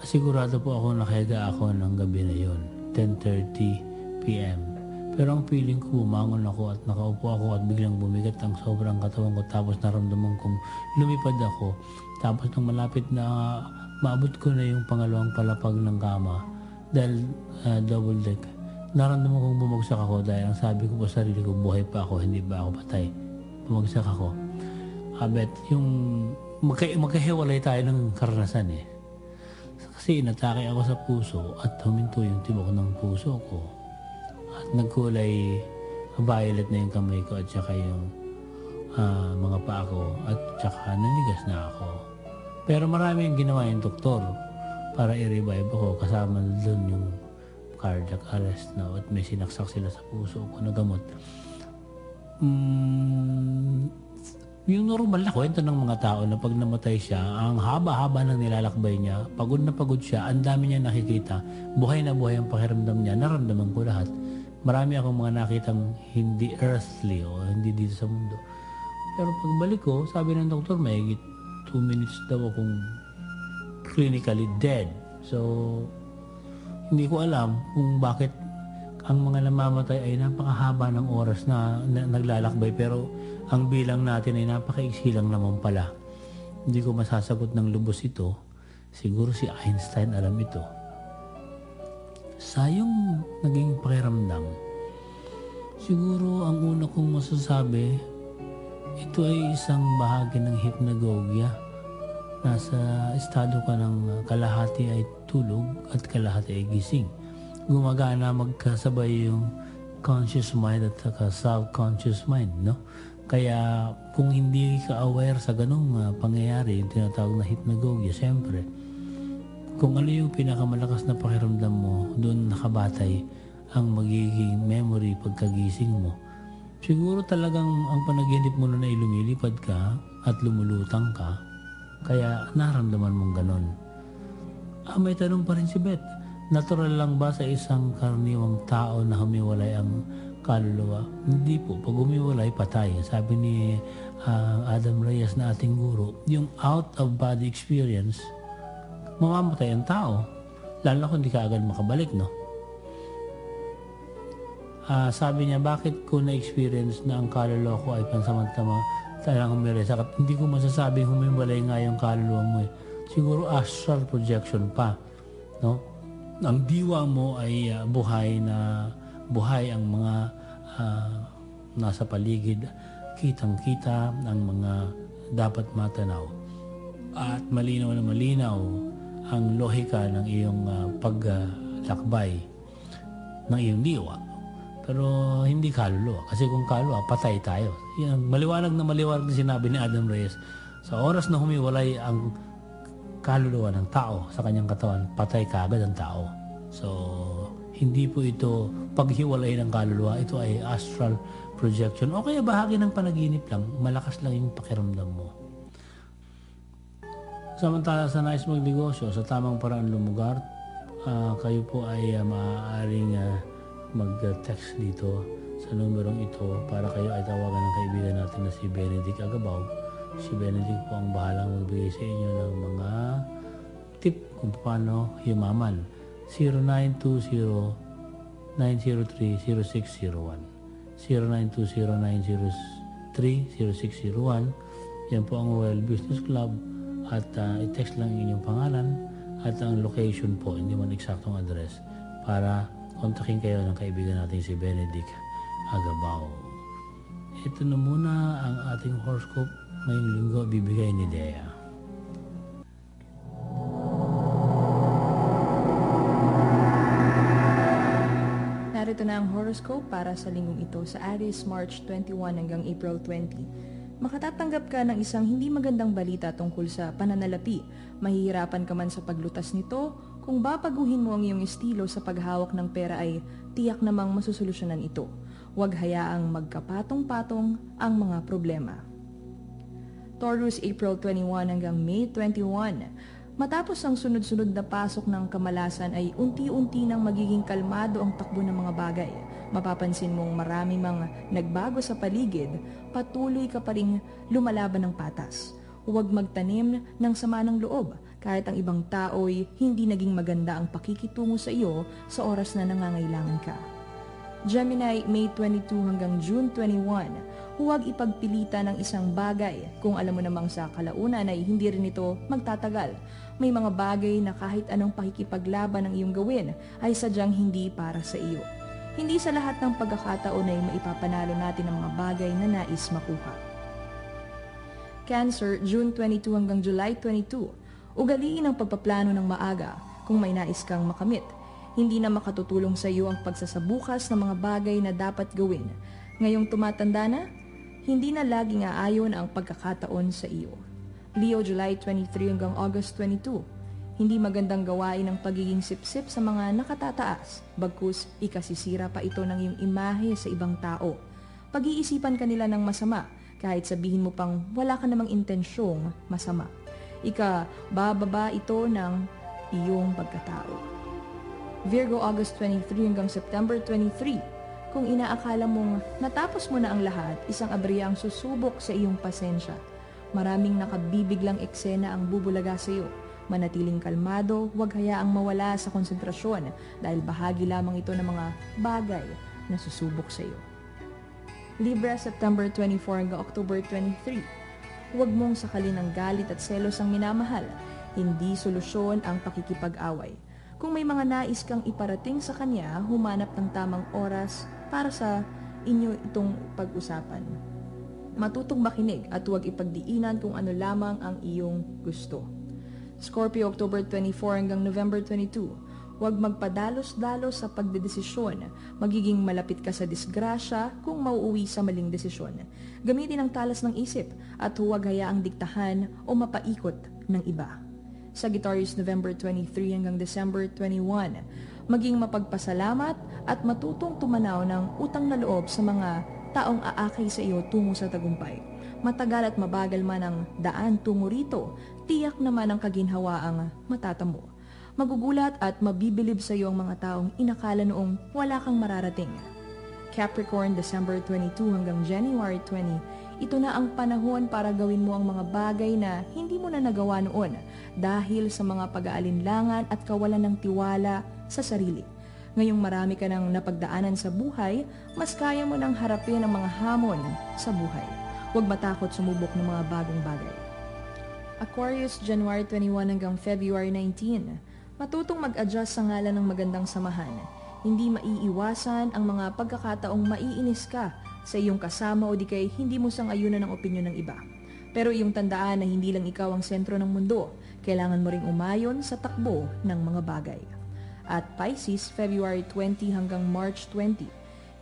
sigurado po ako nakahiga ako ng gabi na yon, 10.30 p.m. Pero ang feeling ko, bumangon ako at nakaupo ako at biglang bumigat ang sobrang katawan ko tapos naramdaman kong lumipad ako. Tapos nung malapit na maabot ko na yung pangalawang palapag ng kama dahil uh, double deck, naramdaman kong bumagsak ako dahil ang sabi ko sa sarili ko, buhay pa ako, hindi ba ako patay. Bumagsak ako. Abet, yung magka, magkahiwalay tayo ng karanasan eh. Kasi inatake ako sa puso at huminto yung tibok ng puso ko. At nagkulay violet na yung kamay ko at saka yung uh, mga paa ko at saka nanigas na ako. Pero marami yung ginawa yung doktor para i-revive ako kasama doon yung cardiac arrest na at may sinaksak sila sa puso ko na gamot. Mm, yung normal na kwento ng mga tao na pag namatay siya, ang haba-haba ng nilalakbay niya, pagod na pagod siya, ang dami niya nakikita, buhay na buhay ang pakiramdam niya, naramdaman ko lahat. Marami akong mga nakitang hindi earthly o hindi dito sa mundo. Pero pagbalik ko, sabi ng doktor, may 2 minutes daw akong clinically dead. So, hindi ko alam kung bakit ang mga namamatay ay napakahaba ng oras na, na naglalakbay pero ang bilang natin ay napakaiksi lang naman pala. Hindi ko masasagot ng lubos ito. Siguro si Einstein alam ito. Sayong naging pakiramdam. Siguro ang una kong masasabi, ito ay isang bahagi ng hypnagogia. Nasa estado ka ng kalahati ay tulog at kalahati ay gising. Gumagana magkasabay yung conscious mind at saka subconscious mind, no? Kaya kung hindi ka aware sa ganong uh, pangyayari, yung tinatawag na hypnagogia, siyempre, kung ano yung pinakamalakas na pakiramdam mo, doon nakabatay ang magiging memory pagkagising mo. Siguro talagang ang panaginip mo na ay lumilipad ka at lumulutang ka, kaya naramdaman mong ganon. Ah, may tanong pa rin si Beth. Natural lang ba sa isang karaniwang tao na humiwalay ang kaluluwa. Hindi po. Pag umiwalay, patay. Sabi ni uh, Adam Reyes na ating guro, yung out-of-body experience, mamamatay ang tao. Lalo na kung hindi ka agad makabalik, no? Uh, sabi niya, bakit ko na-experience na ang kaluluwa ko ay pansamantama talagang humiwalay? Sakat, hindi ko masasabing humiwalay nga yung kaluluwa mo. Eh. Siguro astral projection pa, no? Ang diwa mo ay uh, buhay na buhay ang mga uh, nasa paligid, kitang-kita ang mga dapat matanaw. At malinaw na malinaw ang lohika ng iyong uh, paglakbay ng iyong diwa. Pero hindi kaluluwa. Kasi kung kaluluwa, patay tayo. Yan, maliwanag na maliwanag na sinabi ni Adam Reyes. Sa oras na humiwalay ang kaluluwa ng tao sa kanyang katawan, patay ka agad ang tao. So, hindi po ito paghiwalay ng kaluluwa. Ito ay astral projection. O kaya bahagi ng panaginip lang. Malakas lang yung pakiramdam mo. Samantala sa nais magnegosyo, sa tamang paraan lumugar, uh, kayo po ay uh, maaaring uh, mag-text dito sa numerong ito para kayo ay tawagan ng kaibigan natin na si Benedict Agabaw. Si Benedict po ang bahalang magbigay sa inyo ng mga tip kung paano yumaman 0920-903-0601. 0920-903-0601. Yan po ang Well Business Club at uh, i-text lang inyong pangalan at ang location po, hindi man eksaktong address para kontakin kayo ng kaibigan natin si Benedict Agabao. Ito na muna ang ating horoscope ngayong linggo bibigay ni Dea. Narito na ang horoscope para sa linggong ito sa Aries, March 21 hanggang April 20. Makatatanggap ka ng isang hindi magandang balita tungkol sa pananalapi. Mahihirapan ka man sa paglutas nito. Kung babaguhin mo ang iyong estilo sa paghawak ng pera ay tiyak namang masusolusyonan ito. Huwag hayaang magkapatong-patong ang mga problema. Taurus, April 21 hanggang May 21. Matapos ang sunod-sunod na pasok ng kamalasan ay unti-unti nang magiging kalmado ang takbo ng mga bagay. Mapapansin mong marami mang nagbago sa paligid, patuloy ka pa rin lumalaban ng patas. Huwag magtanim ng sama ng loob kahit ang ibang tao'y hindi naging maganda ang pakikitungo sa iyo sa oras na nangangailangan ka. Gemini, May 22 hanggang June 21. Huwag ipagpilita ng isang bagay kung alam mo namang sa kalaunan ay hindi rin ito magtatagal. May mga bagay na kahit anong pakikipaglaban ang iyong gawin ay sadyang hindi para sa iyo. Hindi sa lahat ng pagkakataon ay maipapanalo natin ang mga bagay na nais makuha. Cancer, June 22 hanggang July 22. Ugaliin ang pagpaplano ng maaga kung may nais kang makamit hindi na makatutulong sa iyo ang pagsasabukas ng mga bagay na dapat gawin. Ngayong tumatanda na, hindi na laging aayon ang pagkakataon sa iyo. Leo, July 23 hanggang August 22. Hindi magandang gawain ang pagiging sipsip sa mga nakatataas, bagkus ikasisira pa ito ng iyong imahe sa ibang tao. Pag-iisipan kanila ng masama, kahit sabihin mo pang wala ka namang intensyong masama. Ika, bababa ito ng iyong pagkatao. Virgo August 23 hanggang September 23. Kung inaakala mong natapos mo na ang lahat, isang abriya ang susubok sa iyong pasensya. Maraming nakabibiglang eksena ang bubulaga sa iyo. Manatiling kalmado, huwag hayaang mawala sa konsentrasyon dahil bahagi lamang ito ng mga bagay na susubok sa iyo. Libra, September 24 hanggang October 23. Huwag mong sakalin ng galit at selos ang minamahal. Hindi solusyon ang pakikipag-away. Kung may mga nais kang iparating sa kanya, humanap ng tamang oras para sa inyo itong pag-usapan. Matutong makinig at huwag ipagdiinan kung ano lamang ang iyong gusto. Scorpio, October 24 hanggang November 22. Huwag magpadalos-dalos sa pagdedesisyon. Magiging malapit ka sa disgrasya kung mauuwi sa maling desisyon. Gamitin ang talas ng isip at huwag hayaang diktahan o mapaikot ng iba. Sagittarius November 23 hanggang December 21. Maging mapagpasalamat at matutong tumanaw ng utang na loob sa mga taong aakay sa iyo tungo sa tagumpay. Matagal at mabagal man ang daan tungo rito, tiyak naman ang kaginhawa ang matatamo. Magugulat at mabibilib sa iyo ang mga taong inakala noong wala kang mararating. Capricorn, December 22 hanggang January 20, ito na ang panahon para gawin mo ang mga bagay na hindi mo na nagawa noon dahil sa mga pag-aalinlangan at kawalan ng tiwala sa sarili. Ngayong marami ka nang napagdaanan sa buhay, mas kaya mo nang harapin ang mga hamon sa buhay. Huwag matakot sumubok ng mga bagong bagay. Aquarius, January 21 hanggang February 19. Matutong mag-adjust sa ngalan ng magandang samahan. Hindi maiiwasan ang mga pagkakataong maiinis ka sa iyong kasama o di kay hindi mo sang-ayunan ng opinyon ng iba. Pero iyong tandaan na hindi lang ikaw ang sentro ng mundo, kailangan mo ring umayon sa takbo ng mga bagay. At Pisces, February 20 hanggang March 20.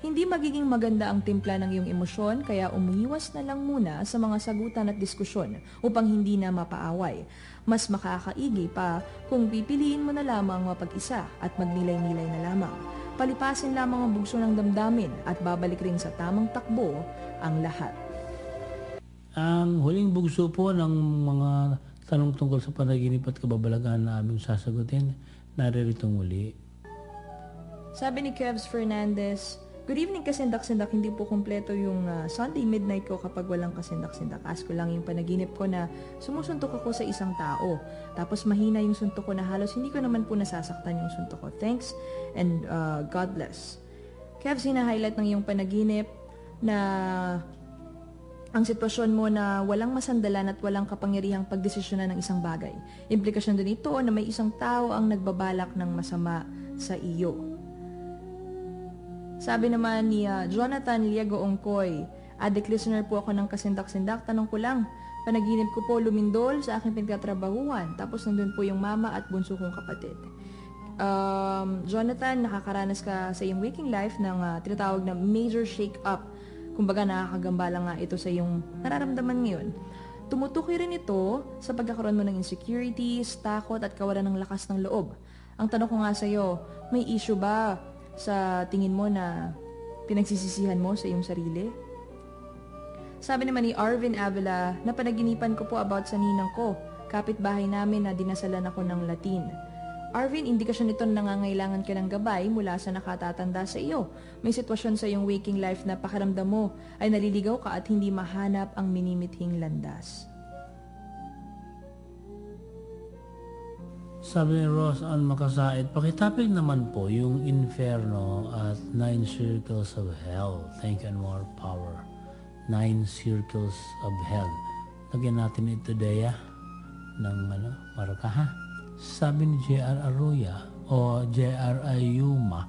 Hindi magiging maganda ang timpla ng iyong emosyon kaya umiwas na lang muna sa mga sagutan at diskusyon upang hindi na mapaaway. Mas makakaigi pa kung pipiliin mo na lamang mapag-isa at magnilay-nilay na lamang palipasin lamang ang bugso ng damdamin at babalik rin sa tamang takbo ang lahat. Ang huling bugso po ng mga tanong tungkol sa panaginip at kababalagan na aming sasagutin, naririto muli. Sabi ni Kevs Fernandez, Good evening kasindak-sindak, hindi po kompleto yung uh, Sunday midnight ko kapag walang kasindak-sindak. Ask ko lang yung panaginip ko na sumusuntok ako sa isang tao. Tapos mahina yung suntok ko na halos hindi ko naman po nasasaktan yung suntok ko. Thanks and uh, God bless. Kev, sina-highlight ng yung panaginip na ang sitwasyon mo na walang masandalan at walang kapangyarihang pagdesisyonan ng isang bagay. Implikasyon din ito na may isang tao ang nagbabalak ng masama sa iyo. Sabi naman ni uh, Jonathan Liego Ongkoy, Adik listener po ako ng kasindak-sindak. Tanong ko lang, panaginip ko po lumindol sa aking pinagkatrabahuan. Tapos nandun po yung mama at bunso kong kapatid. Um, Jonathan, nakakaranas ka sa iyong waking life ng uh, tinatawag na major shake-up. Kumbaga nakakagambala nga ito sa iyong nararamdaman ngayon. Tumutukoy rin ito sa pagkakaroon mo ng insecurities, takot at kawalan ng lakas ng loob. Ang tanong ko nga sa iyo, may issue ba sa tingin mo na pinagsisisihan mo sa iyong sarili? Sabi naman ni Arvin Avila na panaginipan ko po about sa ninang ko, kapitbahay namin na dinasalan ako ng Latin. Arvin, indikasyon nito na nangangailangan ka ng gabay mula sa nakatatanda sa iyo. May sitwasyon sa iyong waking life na pakaramdam mo ay naliligaw ka at hindi mahanap ang minimithing landas. Sabi ni Ross Ann Makasait, pakitapik naman po yung Inferno at Nine Circles of Hell. Thank you and more power. Nine Circles of Hell. Lagyan natin ito, Dea, ng ano, maraka ha. Sabi ni J.R. Arroya o J.R. Ayuma,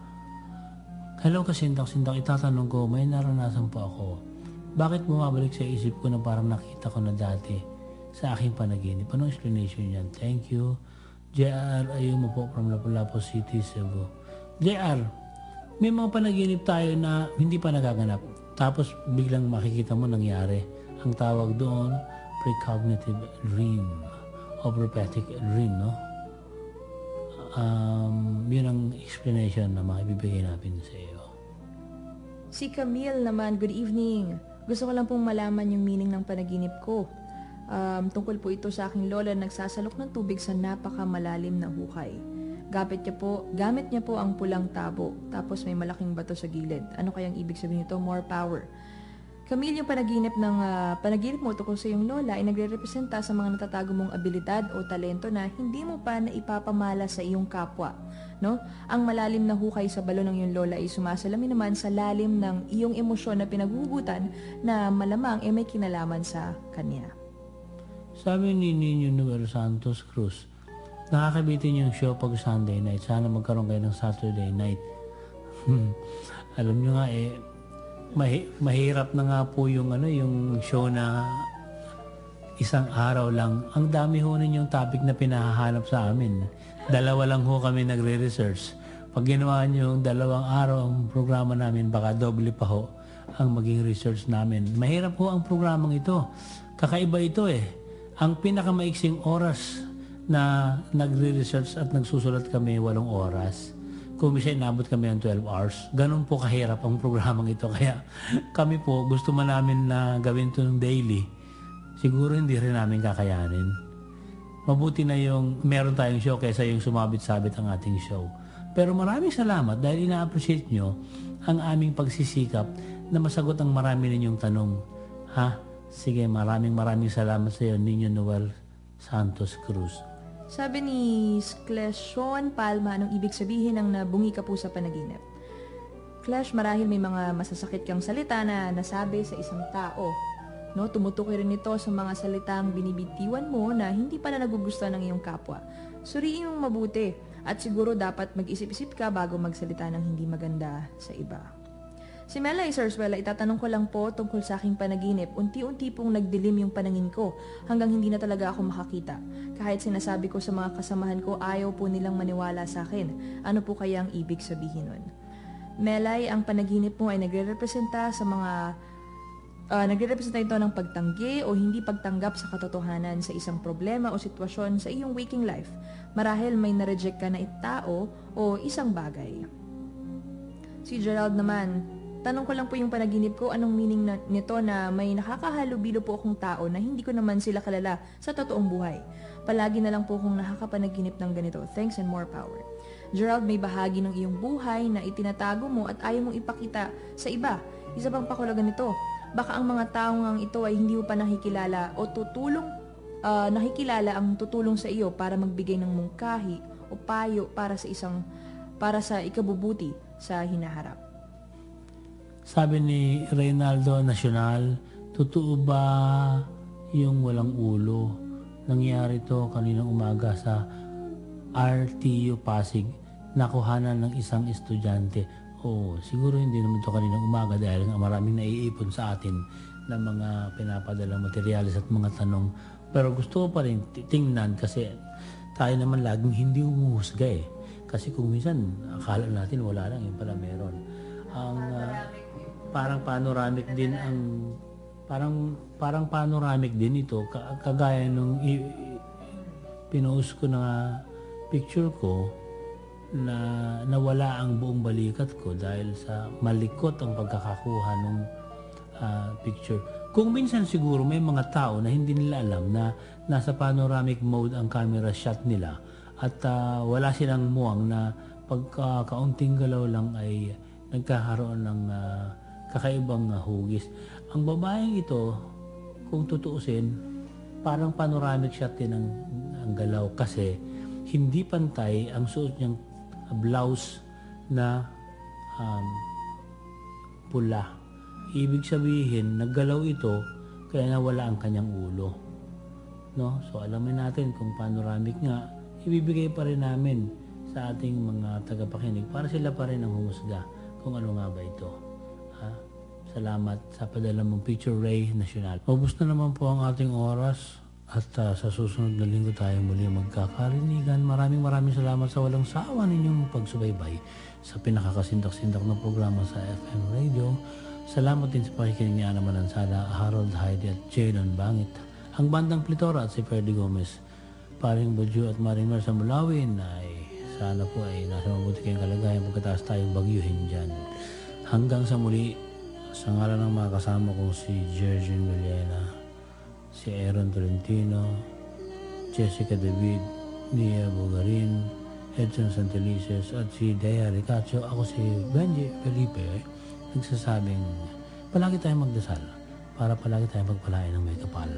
Hello kasintang-sintang, itatanong ko, may naranasan po ako. Bakit bumabalik sa isip ko na parang nakita ko na dati sa aking panaginip? Anong explanation yan? Thank you. JR, ayun mo po from Lapu-Lapu City, Cebu. JR, may mga panaginip tayo na hindi pa nagaganap. Tapos biglang makikita mo nangyari. Ang tawag doon, precognitive dream o prophetic dream, no? Um, yun ang explanation na makibibigay natin sa iyo. Si Camille naman, good evening. Gusto ko lang pong malaman yung meaning ng panaginip ko. Um, tungkol po ito sa aking lola na nagsasalok ng tubig sa napakamalalim na hukay. Gamit niya po, gamit niya po ang pulang tabo, tapos may malaking bato sa gilid. Ano kayang ibig sabihin nito? More power. Camille, yung panaginip ng ah, panaginip mo tungkol sa iyong lola ay nagre-representa sa mga natatago mong abilidad o talento na hindi mo pa naipapamala sa iyong kapwa. No? Ang malalim na hukay sa balon ng iyong lola ay sumasalamin naman sa lalim ng iyong emosyon na pinaghuhugutan na malamang ay may kinalaman sa kanya. Sabi ni Nino Noel Santos Cruz, nakakabitin yung show pag Sunday night. Sana magkaroon kayo ng Saturday night. Alam nyo nga eh, mahi- mahirap na nga po yung ano yung show na isang araw lang. Ang dami ho yung topic na pinahahanap sa amin. Dalawa lang ho kami nagre-research. Pag ginawa nyo yung dalawang araw ang programa namin, baka doble pa ho ang maging research namin. Mahirap ho ang programang ito. Kakaiba ito eh. Ang pinakamaiksing oras na nagre-research at nagsusulat kami walong oras. Kung minsan inabot kami ng 12 hours, ganun po kahirap ang programang ito. Kaya kami po, gusto man namin na gawin ito ng daily, siguro hindi rin namin kakayanin. Mabuti na yung meron tayong show kaysa yung sumabit-sabit ang ating show. Pero maraming salamat dahil ina-appreciate nyo ang aming pagsisikap na masagot ang marami ninyong tanong. Ha? Sige, maraming maraming salamat sa iyo, Ninyo Noel Santos Cruz. Sabi ni Sclesion Palma, anong ibig sabihin ng nabungi ka po sa panaginip? Clash, marahil may mga masasakit kang salita na nasabi sa isang tao. No, tumutukoy rin ito sa mga salitang binibitiwan mo na hindi pala nagugustuhan ng iyong kapwa. Suriin mong mabuti at siguro dapat mag-isip-isip ka bago magsalita ng hindi maganda sa iba. Si Mela Isarswela, itatanong ko lang po tungkol sa aking panaginip. Unti-unti pong nagdilim yung panangin ko hanggang hindi na talaga ako makakita. Kahit sinasabi ko sa mga kasamahan ko, ayaw po nilang maniwala sa akin. Ano po kaya ang ibig sabihin nun? Melay, ang panaginip mo ay nagre-representa sa mga uh, nagre-representa ito ng pagtanggi o hindi pagtanggap sa katotohanan sa isang problema o sitwasyon sa iyong waking life. Marahil may na-reject ka na itao o isang bagay. Si Gerald naman, Tanong ko lang po yung panaginip ko, anong meaning na, nito na may nakakahalubilo po akong tao na hindi ko naman sila kalala sa totoong buhay. Palagi na lang po akong nakakapanaginip ng ganito. Thanks and more power. Gerald, may bahagi ng iyong buhay na itinatago mo at ayaw mong ipakita sa iba. Isa pang pakulagan nito, baka ang mga taong ang ito ay hindi mo pa nakikilala o tutulong, uh, nakikilala ang tutulong sa iyo para magbigay ng mungkahi o payo para sa isang para sa ikabubuti sa hinaharap. Sabi ni Reynaldo Nacional, totoo ba yung walang ulo? Nangyari to kaninang umaga sa RTU Pasig, nakuhanan ng isang estudyante. Oo, siguro hindi naman to kaninang umaga dahil nga maraming naiipon sa atin ng mga pinapadalang materyales at mga tanong. Pero gusto ko pa rin tingnan kasi tayo naman laging hindi umuhusga eh. Kasi kung minsan akala natin wala lang, yung pala meron. Ang uh, parang panoramic din ang parang parang panoramic din ito kagaya nung i, pinost ko na picture ko na nawala ang buong balikat ko dahil sa malikot ang pagkakakuha ng uh, ah, picture. Kung minsan siguro may mga tao na hindi nila alam na nasa panoramic mode ang camera shot nila at uh, wala silang muwang na pagka kaunting galaw lang ay nagkakaroon ng uh, kakaibang uh, hugis. Ang babaeng ito, kung tutuusin, parang panoramic shot din ang, ang galaw kasi hindi pantay ang suot niyang blouse na um, pula. Ibig sabihin, naggalaw ito kaya nawala ang kanyang ulo. No? So alamin natin kung panoramic nga, ibibigay pa rin namin sa ating mga tagapakinig para sila pa rin ang humusga kung ano nga ba ito. Salamat sa padala mong picture Ray National. Ubus na naman po ang ating oras at uh, sa susunod na linggo tayo muli magkakarinigan. Maraming maraming salamat sa walang sawa ninyong pagsubaybay sa pinakakasindak-sindak na programa sa FM Radio. Salamat din sa pakikinig ni Ana Manansala, Harold Heidi at Jalen Bangit. Ang bandang Plitora at si Ferdy Gomez. Paring Budyo at Maring Mer sa Mulawin ay sana po ay nasa mabuti kayong kalagayan pagkataas tayong bagyuhin dyan. Hanggang sa muli, sa ngalan ng mga kasama kong si Jergin Villena, si Aaron Tolentino, Jessica David, Nia Bugarin, Edson Santelices at si Dea Ricaccio. Ako si Benji Felipe, nagsasabing palagi tayong magdasal para palagi tayong magpalain ng may kapal.